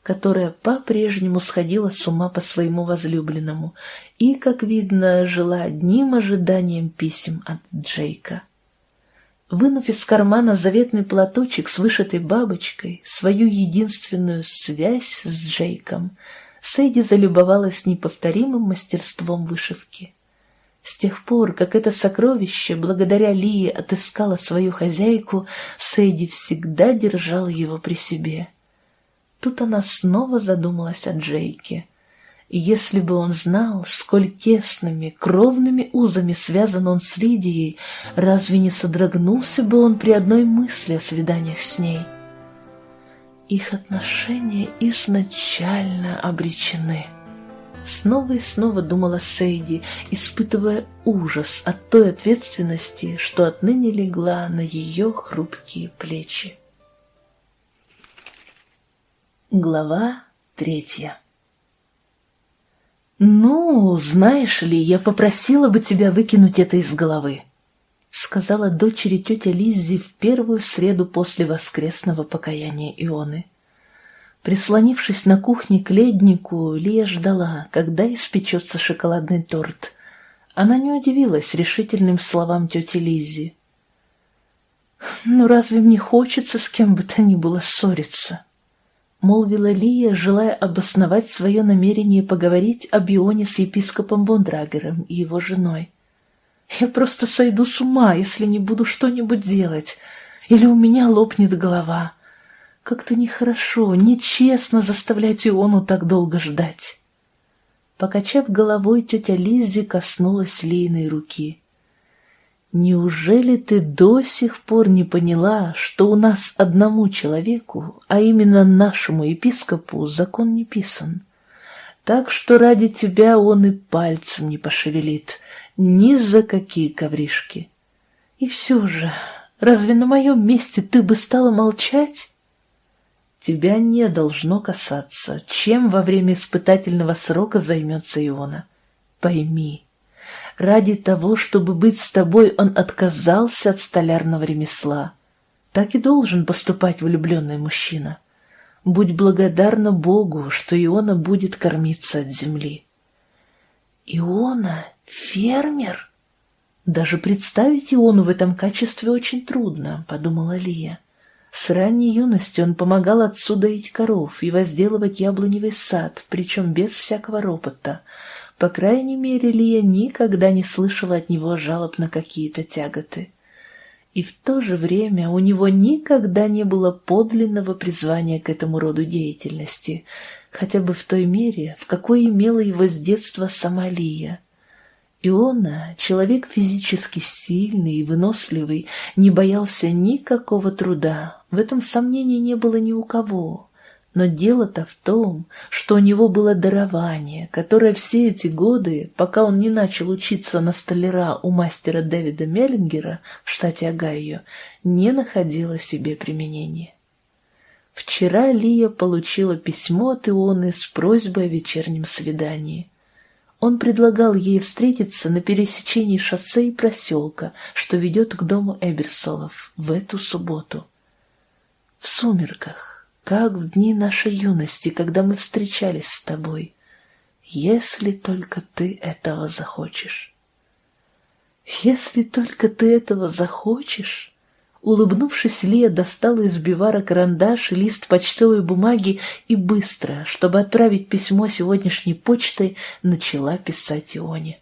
которая по-прежнему сходила с ума по своему возлюбленному и, как видно, жила одним ожиданием писем от Джейка. Вынув из кармана заветный платочек с вышитой бабочкой, свою единственную связь с Джейком, Сэйди залюбовалась неповторимым мастерством вышивки. С тех пор, как это сокровище, благодаря Лии, отыскало свою хозяйку, Сэйди всегда держала его при себе. Тут она снова задумалась о Джейке. Если бы он знал, сколь тесными, кровными узами связан он с Лидией, разве не содрогнулся бы он при одной мысли о свиданиях с ней? Их отношения изначально обречены. Снова и снова думала Сейди, испытывая ужас от той ответственности, что отныне легла на ее хрупкие плечи. Глава третья «Ну, знаешь ли, я попросила бы тебя выкинуть это из головы», сказала дочери тетя Лиззи в первую среду после воскресного покаяния Ионы. Прислонившись на кухне к леднику, Лия ждала, когда испечется шоколадный торт. Она не удивилась решительным словам тети Лиззи. «Ну разве мне хочется с кем бы то ни было ссориться?» Молвила Лия, желая обосновать свое намерение поговорить об Ионе с епископом Бондрагером и его женой. «Я просто сойду с ума, если не буду что-нибудь делать, или у меня лопнет голова». Как-то нехорошо, нечестно заставлять Иону так долго ждать. Покачав головой, тетя Лиззи коснулась Лейной руки. «Неужели ты до сих пор не поняла, что у нас одному человеку, а именно нашему епископу, закон не писан? Так что ради тебя он и пальцем не пошевелит, ни за какие ковришки. И все же, разве на моем месте ты бы стала молчать?» Тебя не должно касаться, чем во время испытательного срока займется Иона. Пойми, ради того, чтобы быть с тобой, он отказался от столярного ремесла. Так и должен поступать влюбленный мужчина. Будь благодарна Богу, что Иона будет кормиться от земли. Иона — фермер? Даже представить Иону в этом качестве очень трудно, — подумала Лия. С ранней юности он помогал отцу доить коров и возделывать яблоневый сад, причем без всякого ропота. По крайней мере, Лия никогда не слышала от него жалоб на какие-то тяготы. И в то же время у него никогда не было подлинного призвания к этому роду деятельности, хотя бы в той мере, в какой имела его с детства сама Лия. Иона, человек физически сильный и выносливый, не боялся никакого труда, в этом сомнений не было ни у кого. Но дело-то в том, что у него было дарование, которое все эти годы, пока он не начал учиться на столяра у мастера Дэвида Меллингера в штате Огайо, не находило себе применения. Вчера Лия получила письмо от Ионы с просьбой о вечернем свидании. Он предлагал ей встретиться на пересечении шоссе и проселка, что ведет к дому Эберсолов, в эту субботу в сумерках, как в дни нашей юности, когда мы встречались с тобой, если только ты этого захочешь. Если только ты этого захочешь... Улыбнувшись, Лия достала из бивара карандаш и лист почтовой бумаги и быстро, чтобы отправить письмо сегодняшней почтой, начала писать Ионе.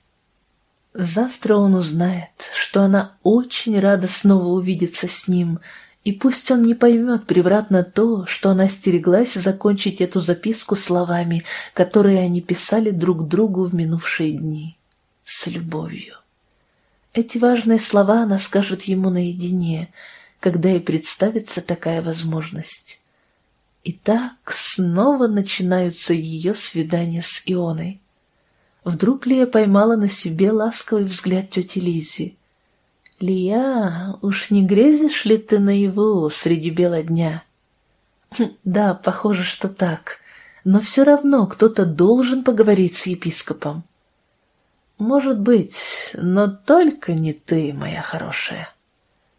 Завтра он узнает, что она очень рада снова увидеться с ним, и пусть он не поймет превратно то, что она стереглась закончить эту записку словами, которые они писали друг другу в минувшие дни. С любовью. Эти важные слова она скажет ему наедине, когда и представится такая возможность. И так снова начинаются ее свидания с Ионой. Вдруг Лия поймала на себе ласковый взгляд тети Лизи. «Лия, уж не грезишь ли ты наяву среди бела дня?» «Хм, «Да, похоже, что так. Но все равно кто-то должен поговорить с епископом». «Может быть, но только не ты, моя хорошая».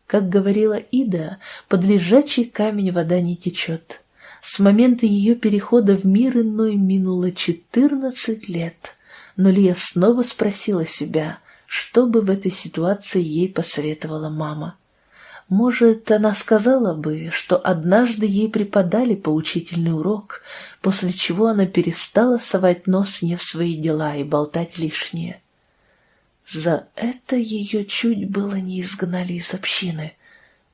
Как говорила Ида, под лежачий камень вода не течет. С момента ее перехода в мир иной минуло четырнадцать лет, но Лия снова спросила себя, что бы в этой ситуации ей посоветовала мама. Может, она сказала бы, что однажды ей преподали поучительный урок, после чего она перестала совать нос не в свои дела и болтать лишнее. За это ее чуть было не изгнали из общины,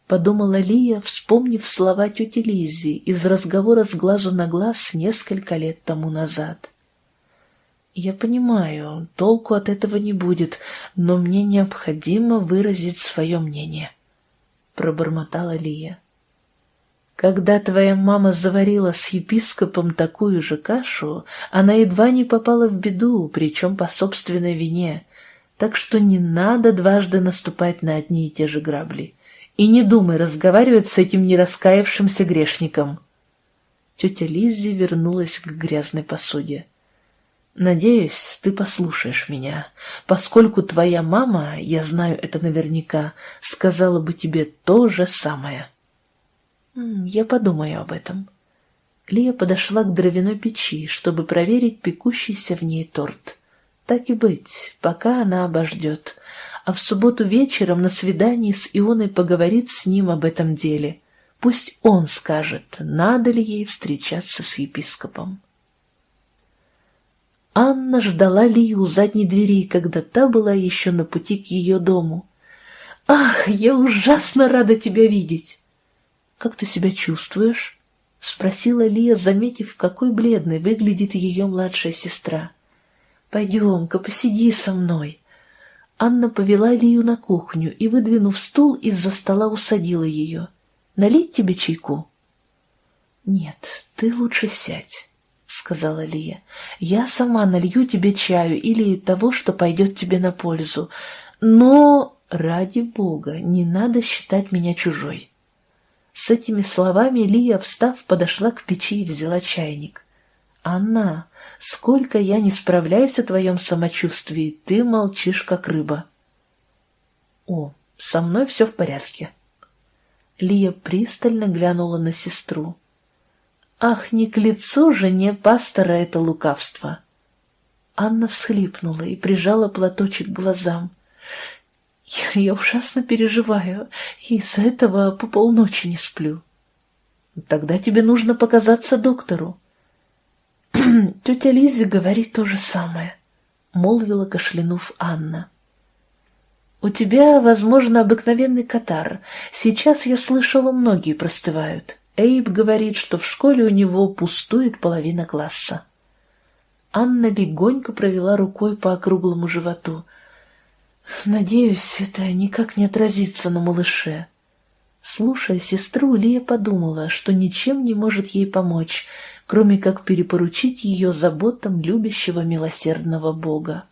подумала Лия, вспомнив слова тети Лизи из разговора с глазу на глаз несколько лет тому назад. Я понимаю, толку от этого не будет, но мне необходимо выразить свое мнение, пробормотала Лия. Когда твоя мама заварила с епископом такую же кашу, она едва не попала в беду, причем по собственной вине так что не надо дважды наступать на одни и те же грабли. И не думай разговаривать с этим нераскаявшимся грешником. Тетя Лиззи вернулась к грязной посуде. «Надеюсь, ты послушаешь меня, поскольку твоя мама, я знаю это наверняка, сказала бы тебе то же самое». «Я подумаю об этом». Лия подошла к дровяной печи, чтобы проверить пекущийся в ней торт. Так и быть, пока она обождет. А в субботу вечером на свидании с Ионой поговорит с ним об этом деле. Пусть он скажет, надо ли ей встречаться с епископом. Анна ждала Лию у задней двери, когда та была еще на пути к ее дому. «Ах, я ужасно рада тебя видеть!» «Как ты себя чувствуешь?» — спросила Лия, заметив, какой бледной выглядит ее младшая сестра. «Пойдем-ка, посиди со мной». Анна повела Лию на кухню и, выдвинув стул, из-за стола усадила ее. «Налить тебе чайку?» «Нет, ты лучше сядь», — сказала Лия. «Я сама налью тебе чаю или того, что пойдет тебе на пользу. Но, ради бога, не надо считать меня чужой». С этими словами Лия, встав, подошла к печи и взяла чайник. «Анна, сколько я не справляюсь о твоем самочувствии, ты молчишь, как рыба». «О, со мной все в порядке». Лия пристально глянула на сестру. «Ах, не к лицу жене пастора это лукавство!» Анна всхлипнула и прижала платочек к глазам. «Я, я ужасно переживаю, и из-за этого по полночи не сплю». «Тогда тебе нужно показаться доктору. «Тетя Лиззи говорит то же самое», — молвила кашлянув Анна. «У тебя, возможно, обыкновенный катар. Сейчас я слышала, многие простывают. Эйб говорит, что в школе у него пустует половина класса». Анна легонько провела рукой по округлому животу. «Надеюсь, это никак не отразится на малыше». Слушая сестру, Лия подумала, что ничем не может ей помочь, кроме как перепоручить ее заботам любящего милосердного Бога.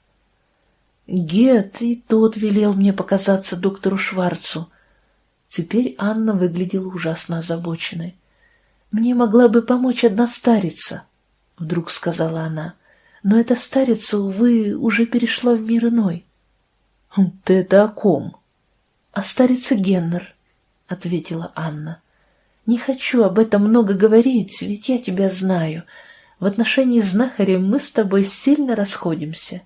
Гет и тот велел мне показаться доктору Шварцу. Теперь Анна выглядела ужасно озабоченной. «Мне могла бы помочь одна старица», — вдруг сказала она. «Но эта старица, увы, уже перешла в мир иной». «Хм, «Ты это о ком?» «О старице Геннер», — ответила Анна. Не хочу об этом много говорить, ведь я тебя знаю. В отношении знахаря мы с тобой сильно расходимся.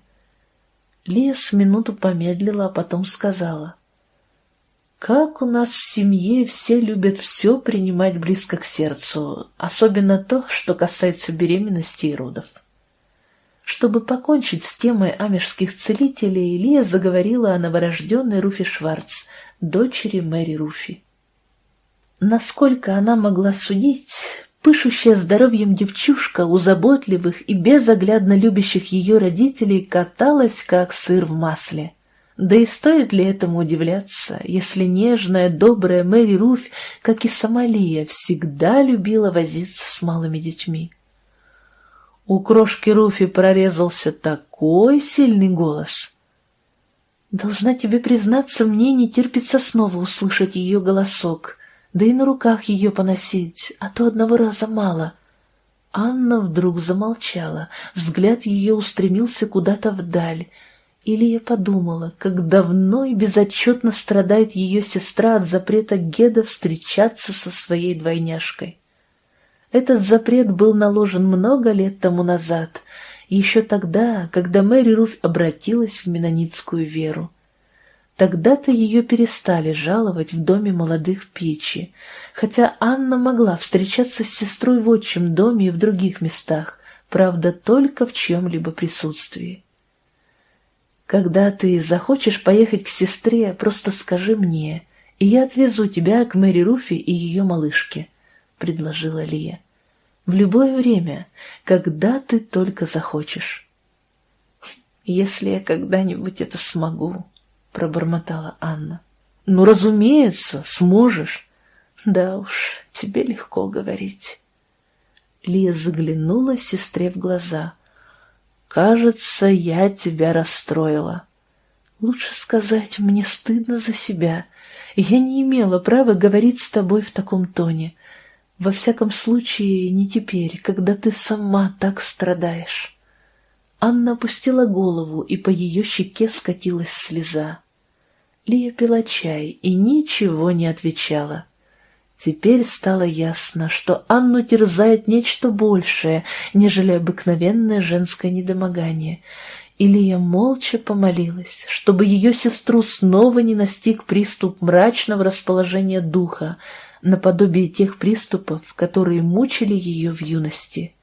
Лия с минуту помедлила, а потом сказала. Как у нас в семье все любят все принимать близко к сердцу, особенно то, что касается беременности и родов. Чтобы покончить с темой амежских целителей, Лия заговорила о новорожденной Руфи Шварц, дочери Мэри Руфи. Насколько она могла судить, пышущая здоровьем девчушка у заботливых и безоглядно любящих ее родителей каталась, как сыр в масле. Да и стоит ли этому удивляться, если нежная, добрая Мэри Руфь, как и сама Лия, всегда любила возиться с малыми детьми? У крошки Руфи прорезался такой сильный голос. Должна тебе признаться, мне не терпится снова услышать ее голосок, да и на руках ее поносить, а то одного раза мало. Анна вдруг замолчала, взгляд ее устремился куда-то вдаль, или я подумала, как давно и безотчетно страдает ее сестра от запрета Геда встречаться со своей двойняшкой. Этот запрет был наложен много лет тому назад, еще тогда, когда Мэри Руфь обратилась в менонитскую веру. Тогда-то ее перестали жаловать в доме молодых печи, хотя Анна могла встречаться с сестрой в отчим доме и в других местах, правда, только в чьем-либо присутствии. Когда ты захочешь поехать к сестре, просто скажи мне, и я отвезу тебя к Мэри Руфи и ее малышке», — предложила Лия. «В любое время, когда ты только захочешь». «Если я когда-нибудь это смогу», — пробормотала Анна. «Ну, разумеется, сможешь». «Да уж, тебе легко говорить». Лия заглянула сестре в глаза — Кажется, я тебя расстроила. Лучше сказать, мне стыдно за себя. Я не имела права говорить с тобой в таком тоне. Во всяком случае, не теперь, когда ты сама так страдаешь. Анна опустила голову, и по ее щеке скатилась слеза. Лия пила чай и ничего не отвечала. Теперь стало ясно, что Анну терзает нечто большее, нежели обыкновенное женское недомогание. Илья молча помолилась, чтобы ее сестру снова не настиг приступ мрачного расположения духа, наподобие тех приступов, которые мучили ее в юности.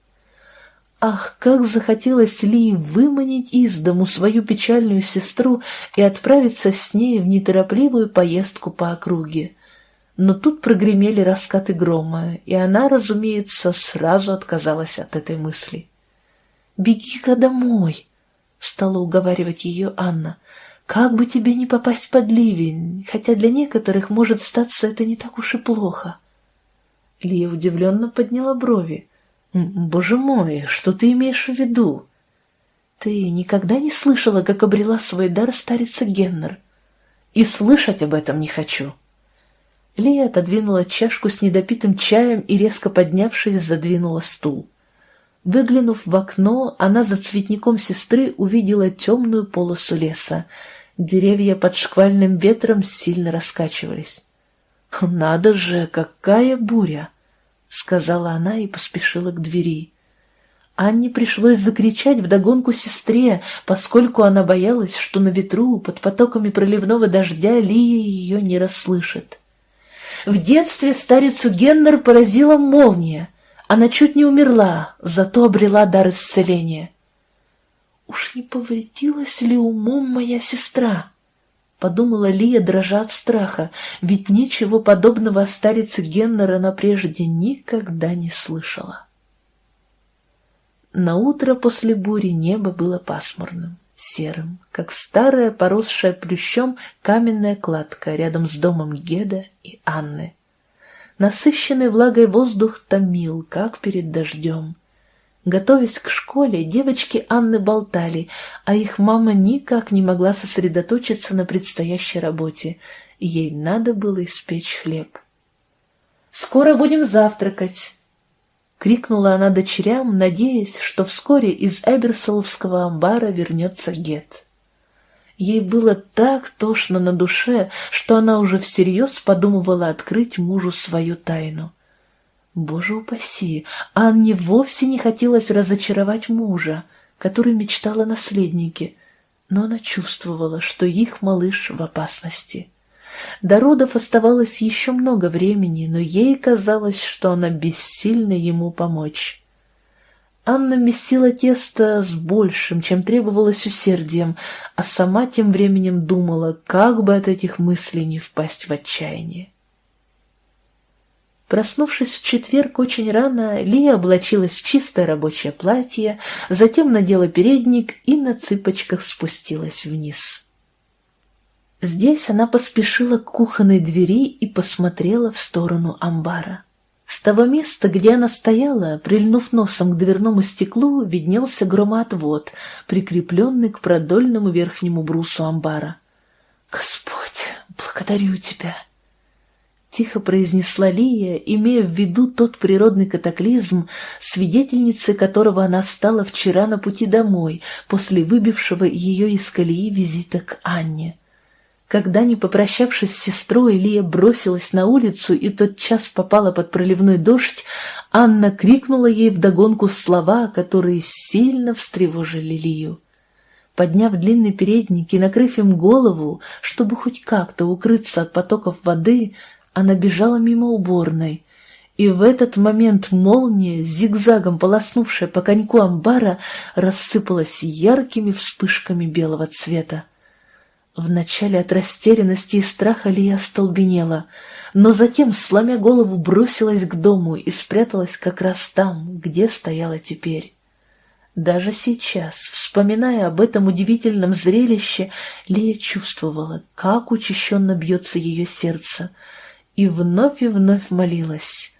Ах, как захотелось Ли выманить из дому свою печальную сестру и отправиться с ней в неторопливую поездку по округе. Но тут прогремели раскаты грома, и она, разумеется, сразу отказалась от этой мысли. «Беги-ка домой!» — стала уговаривать ее Анна. «Как бы тебе не попасть под ливень, хотя для некоторых, может, статься это не так уж и плохо». Лия удивленно подняла брови. «Боже мой, что ты имеешь в виду?» «Ты никогда не слышала, как обрела свой дар старица Геннер?» «И слышать об этом не хочу». Лия отодвинула чашку с недопитым чаем и, резко поднявшись, задвинула стул. Выглянув в окно, она за цветником сестры увидела темную полосу леса. Деревья под шквальным ветром сильно раскачивались. «Надо же, какая буря!» — сказала она и поспешила к двери. Анне пришлось закричать вдогонку сестре, поскольку она боялась, что на ветру, под потоками проливного дождя, Лия ее не расслышит. В детстве старицу Геннер поразила молния. Она чуть не умерла, зато обрела дар исцеления. «Уж не повредилась ли умом моя сестра?» — подумала Лия, дрожа от страха, ведь ничего подобного о старице Геннер она прежде никогда не слышала. На утро после бури небо было пасмурным серым, как старая, поросшая плющом каменная кладка рядом с домом Геда и Анны. Насыщенный влагой воздух томил, как перед дождем. Готовясь к школе, девочки Анны болтали, а их мама никак не могла сосредоточиться на предстоящей работе. Ей надо было испечь хлеб. «Скоро будем завтракать», — крикнула она дочерям, надеясь, что вскоре из Эберсоловского амбара вернется Гет. Ей было так тошно на душе, что она уже всерьез подумывала открыть мужу свою тайну. Боже упаси, Анне вовсе не хотелось разочаровать мужа, который мечтал о наследнике, но она чувствовала, что их малыш в опасности. До родов оставалось еще много времени, но ей казалось, что она бессильна ему помочь. Анна месила тесто с большим, чем требовалось усердием, а сама тем временем думала, как бы от этих мыслей не впасть в отчаяние. Проснувшись в четверг очень рано, Лия облачилась в чистое рабочее платье, затем надела передник и на цыпочках спустилась вниз. Здесь она поспешила к кухонной двери и посмотрела в сторону амбара. С того места, где она стояла, прильнув носом к дверному стеклу, виднелся громоотвод, прикрепленный к продольному верхнему брусу амбара. «Господь, благодарю Тебя!» Тихо произнесла Лия, имея в виду тот природный катаклизм, свидетельницей которого она стала вчера на пути домой, после выбившего ее из колеи визита к Анне. Когда, не попрощавшись с сестрой, Лия бросилась на улицу и тотчас попала под проливной дождь, Анна крикнула ей вдогонку слова, которые сильно встревожили Лию. Подняв длинный передник и накрыв им голову, чтобы хоть как-то укрыться от потоков воды, она бежала мимо уборной. И в этот момент молния, зигзагом полоснувшая по коньку амбара, рассыпалась яркими вспышками белого цвета. Вначале от растерянности и страха Лия остолбенела, но затем, сломя голову, бросилась к дому и спряталась как раз там, где стояла теперь. Даже сейчас, вспоминая об этом удивительном зрелище, Лия чувствовала, как учащенно бьется ее сердце, и вновь и вновь молилась.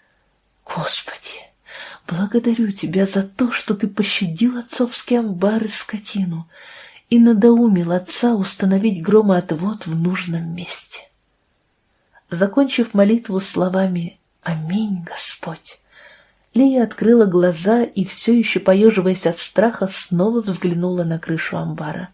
«Господи, благодарю Тебя за то, что Ты пощадил отцовский амбар и скотину, и надоумил отца установить громоотвод в нужном месте. Закончив молитву словами «Аминь, Господь», Лия открыла глаза и, все еще поеживаясь от страха, снова взглянула на крышу амбара.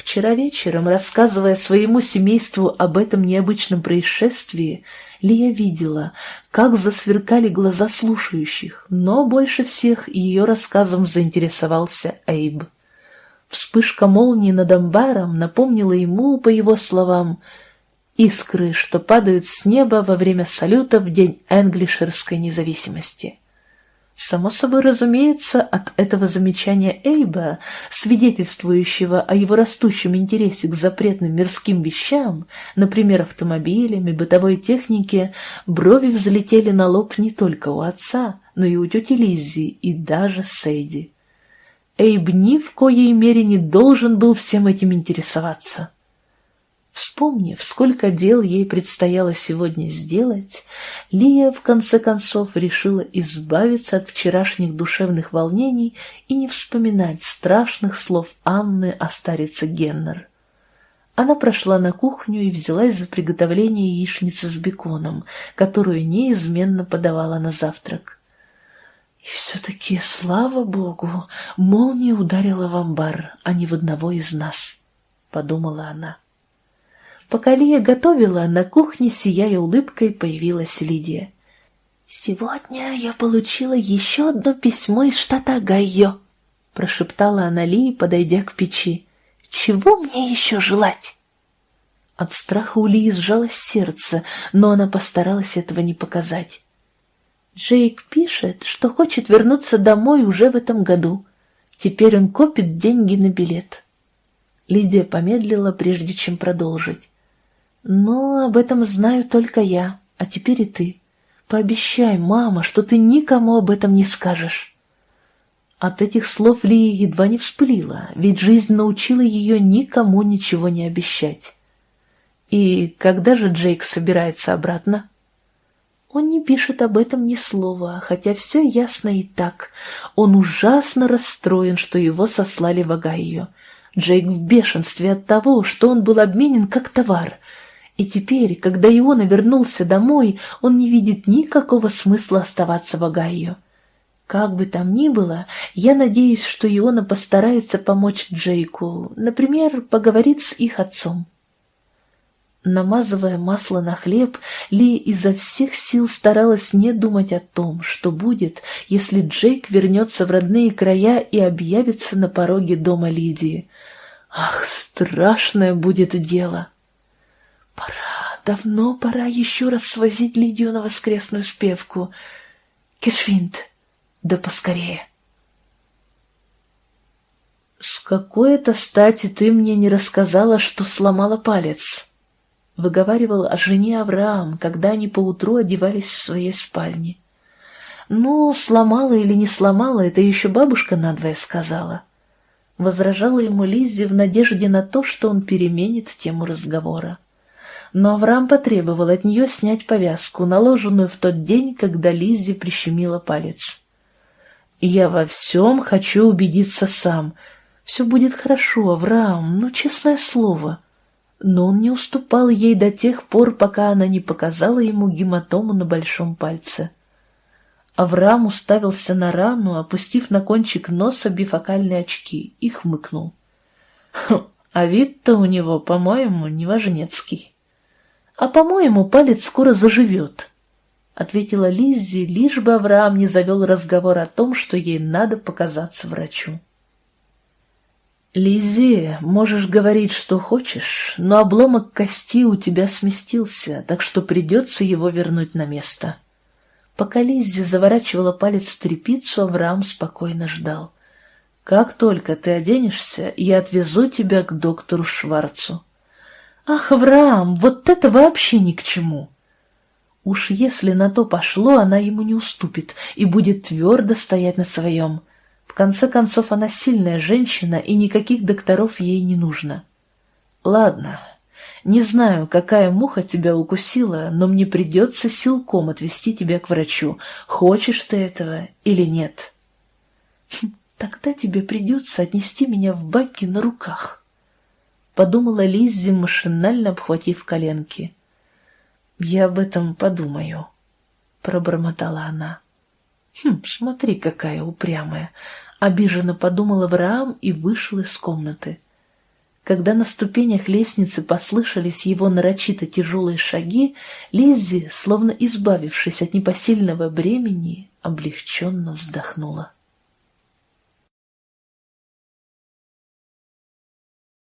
Вчера вечером, рассказывая своему семейству об этом необычном происшествии, Лия видела, как засверкали глаза слушающих, но больше всех ее рассказом заинтересовался Эйб. Вспышка молнии над амбаром напомнила ему, по его словам, искры, что падают с неба во время салюта в день Энглишерской независимости. Само собой разумеется, от этого замечания Эйба, свидетельствующего о его растущем интересе к запретным мирским вещам, например, автомобилям и бытовой технике, брови взлетели на лоб не только у отца, но и у тети Лиззи и даже Сейди. Эйб ни в коей мере не должен был всем этим интересоваться. Вспомнив, сколько дел ей предстояло сегодня сделать, Лия в конце концов решила избавиться от вчерашних душевных волнений и не вспоминать страшных слов Анны о старице Геннер. Она прошла на кухню и взялась за приготовление яичницы с беконом, которую неизменно подавала на завтрак. И все-таки, слава богу, молния ударила в амбар, а не в одного из нас, — подумала она. Пока Лия готовила, на кухне, сияя улыбкой, появилась Лидия. «Сегодня я получила еще одно письмо из штата Гайо», — прошептала она Лии, подойдя к печи. «Чего мне еще желать?» От страха у Лии сжалось сердце, но она постаралась этого не показать. Джейк пишет, что хочет вернуться домой уже в этом году. Теперь он копит деньги на билет. Лидия помедлила, прежде чем продолжить. «Но об этом знаю только я, а теперь и ты. Пообещай, мама, что ты никому об этом не скажешь». От этих слов Лия едва не вспылила, ведь жизнь научила ее никому ничего не обещать. «И когда же Джейк собирается обратно?» Он не пишет об этом ни слова, хотя все ясно и так. Он ужасно расстроен, что его сослали в Огайо. Джейк в бешенстве от того, что он был обменен как товар. И теперь, когда Иона вернулся домой, он не видит никакого смысла оставаться в Огайо. Как бы там ни было, я надеюсь, что Иона постарается помочь Джейку, например, поговорит с их отцом. Намазывая масло на хлеб, Ли изо всех сил старалась не думать о том, что будет, если Джейк вернется в родные края и объявится на пороге дома Лидии. Ах, страшное будет дело! Пора, давно пора еще раз свозить Лидию на воскресную спевку. Кешвинт, да поскорее. С какой-то стати ты мне не рассказала, что сломала палец? выговаривал о жене Авраам, когда они поутру одевались в своей спальне. Ну, сломала или не сломала, это еще бабушка надвое сказала. возражала ему Лиззи в надежде на то, что он переменит тему разговора. Но Авраам потребовал от нее снять повязку, наложенную в тот день, когда Лиззи прищемила палец. «Я во всем хочу убедиться сам. Все будет хорошо, Авраам, ну, честное слово». Но он не уступал ей до тех пор, пока она не показала ему гематому на большом пальце. Авраам уставился на рану, опустив на кончик носа бифокальные очки, и хмыкнул. «Хм, «А вид-то у него, по-моему, неважнецкий». «А, по-моему, палец скоро заживет», — ответила Лиззи, лишь бы Авраам не завел разговор о том, что ей надо показаться врачу. «Лиззи, можешь говорить, что хочешь, но обломок кости у тебя сместился, так что придется его вернуть на место». Пока Лиззи заворачивала палец в тряпицу, Авраам спокойно ждал. «Как только ты оденешься, я отвезу тебя к доктору Шварцу». «Ах, Авраам, вот это вообще ни к чему!» Уж если на то пошло, она ему не уступит и будет твердо стоять на своем. В конце концов, она сильная женщина, и никаких докторов ей не нужно. «Ладно, не знаю, какая муха тебя укусила, но мне придется силком отвезти тебя к врачу, хочешь ты этого или нет. Хм, тогда тебе придется отнести меня в баки на руках, — подумала Лиззи, машинально обхватив коленки. Я об этом подумаю, — пробормотала она. Хм, смотри, какая упрямая. Обиженно подумала Авраам и вышел из комнаты. Когда на ступенях лестницы послышались его нарочито тяжелые шаги, Лиззи, словно избавившись от непосильного бремени, облегченно вздохнула.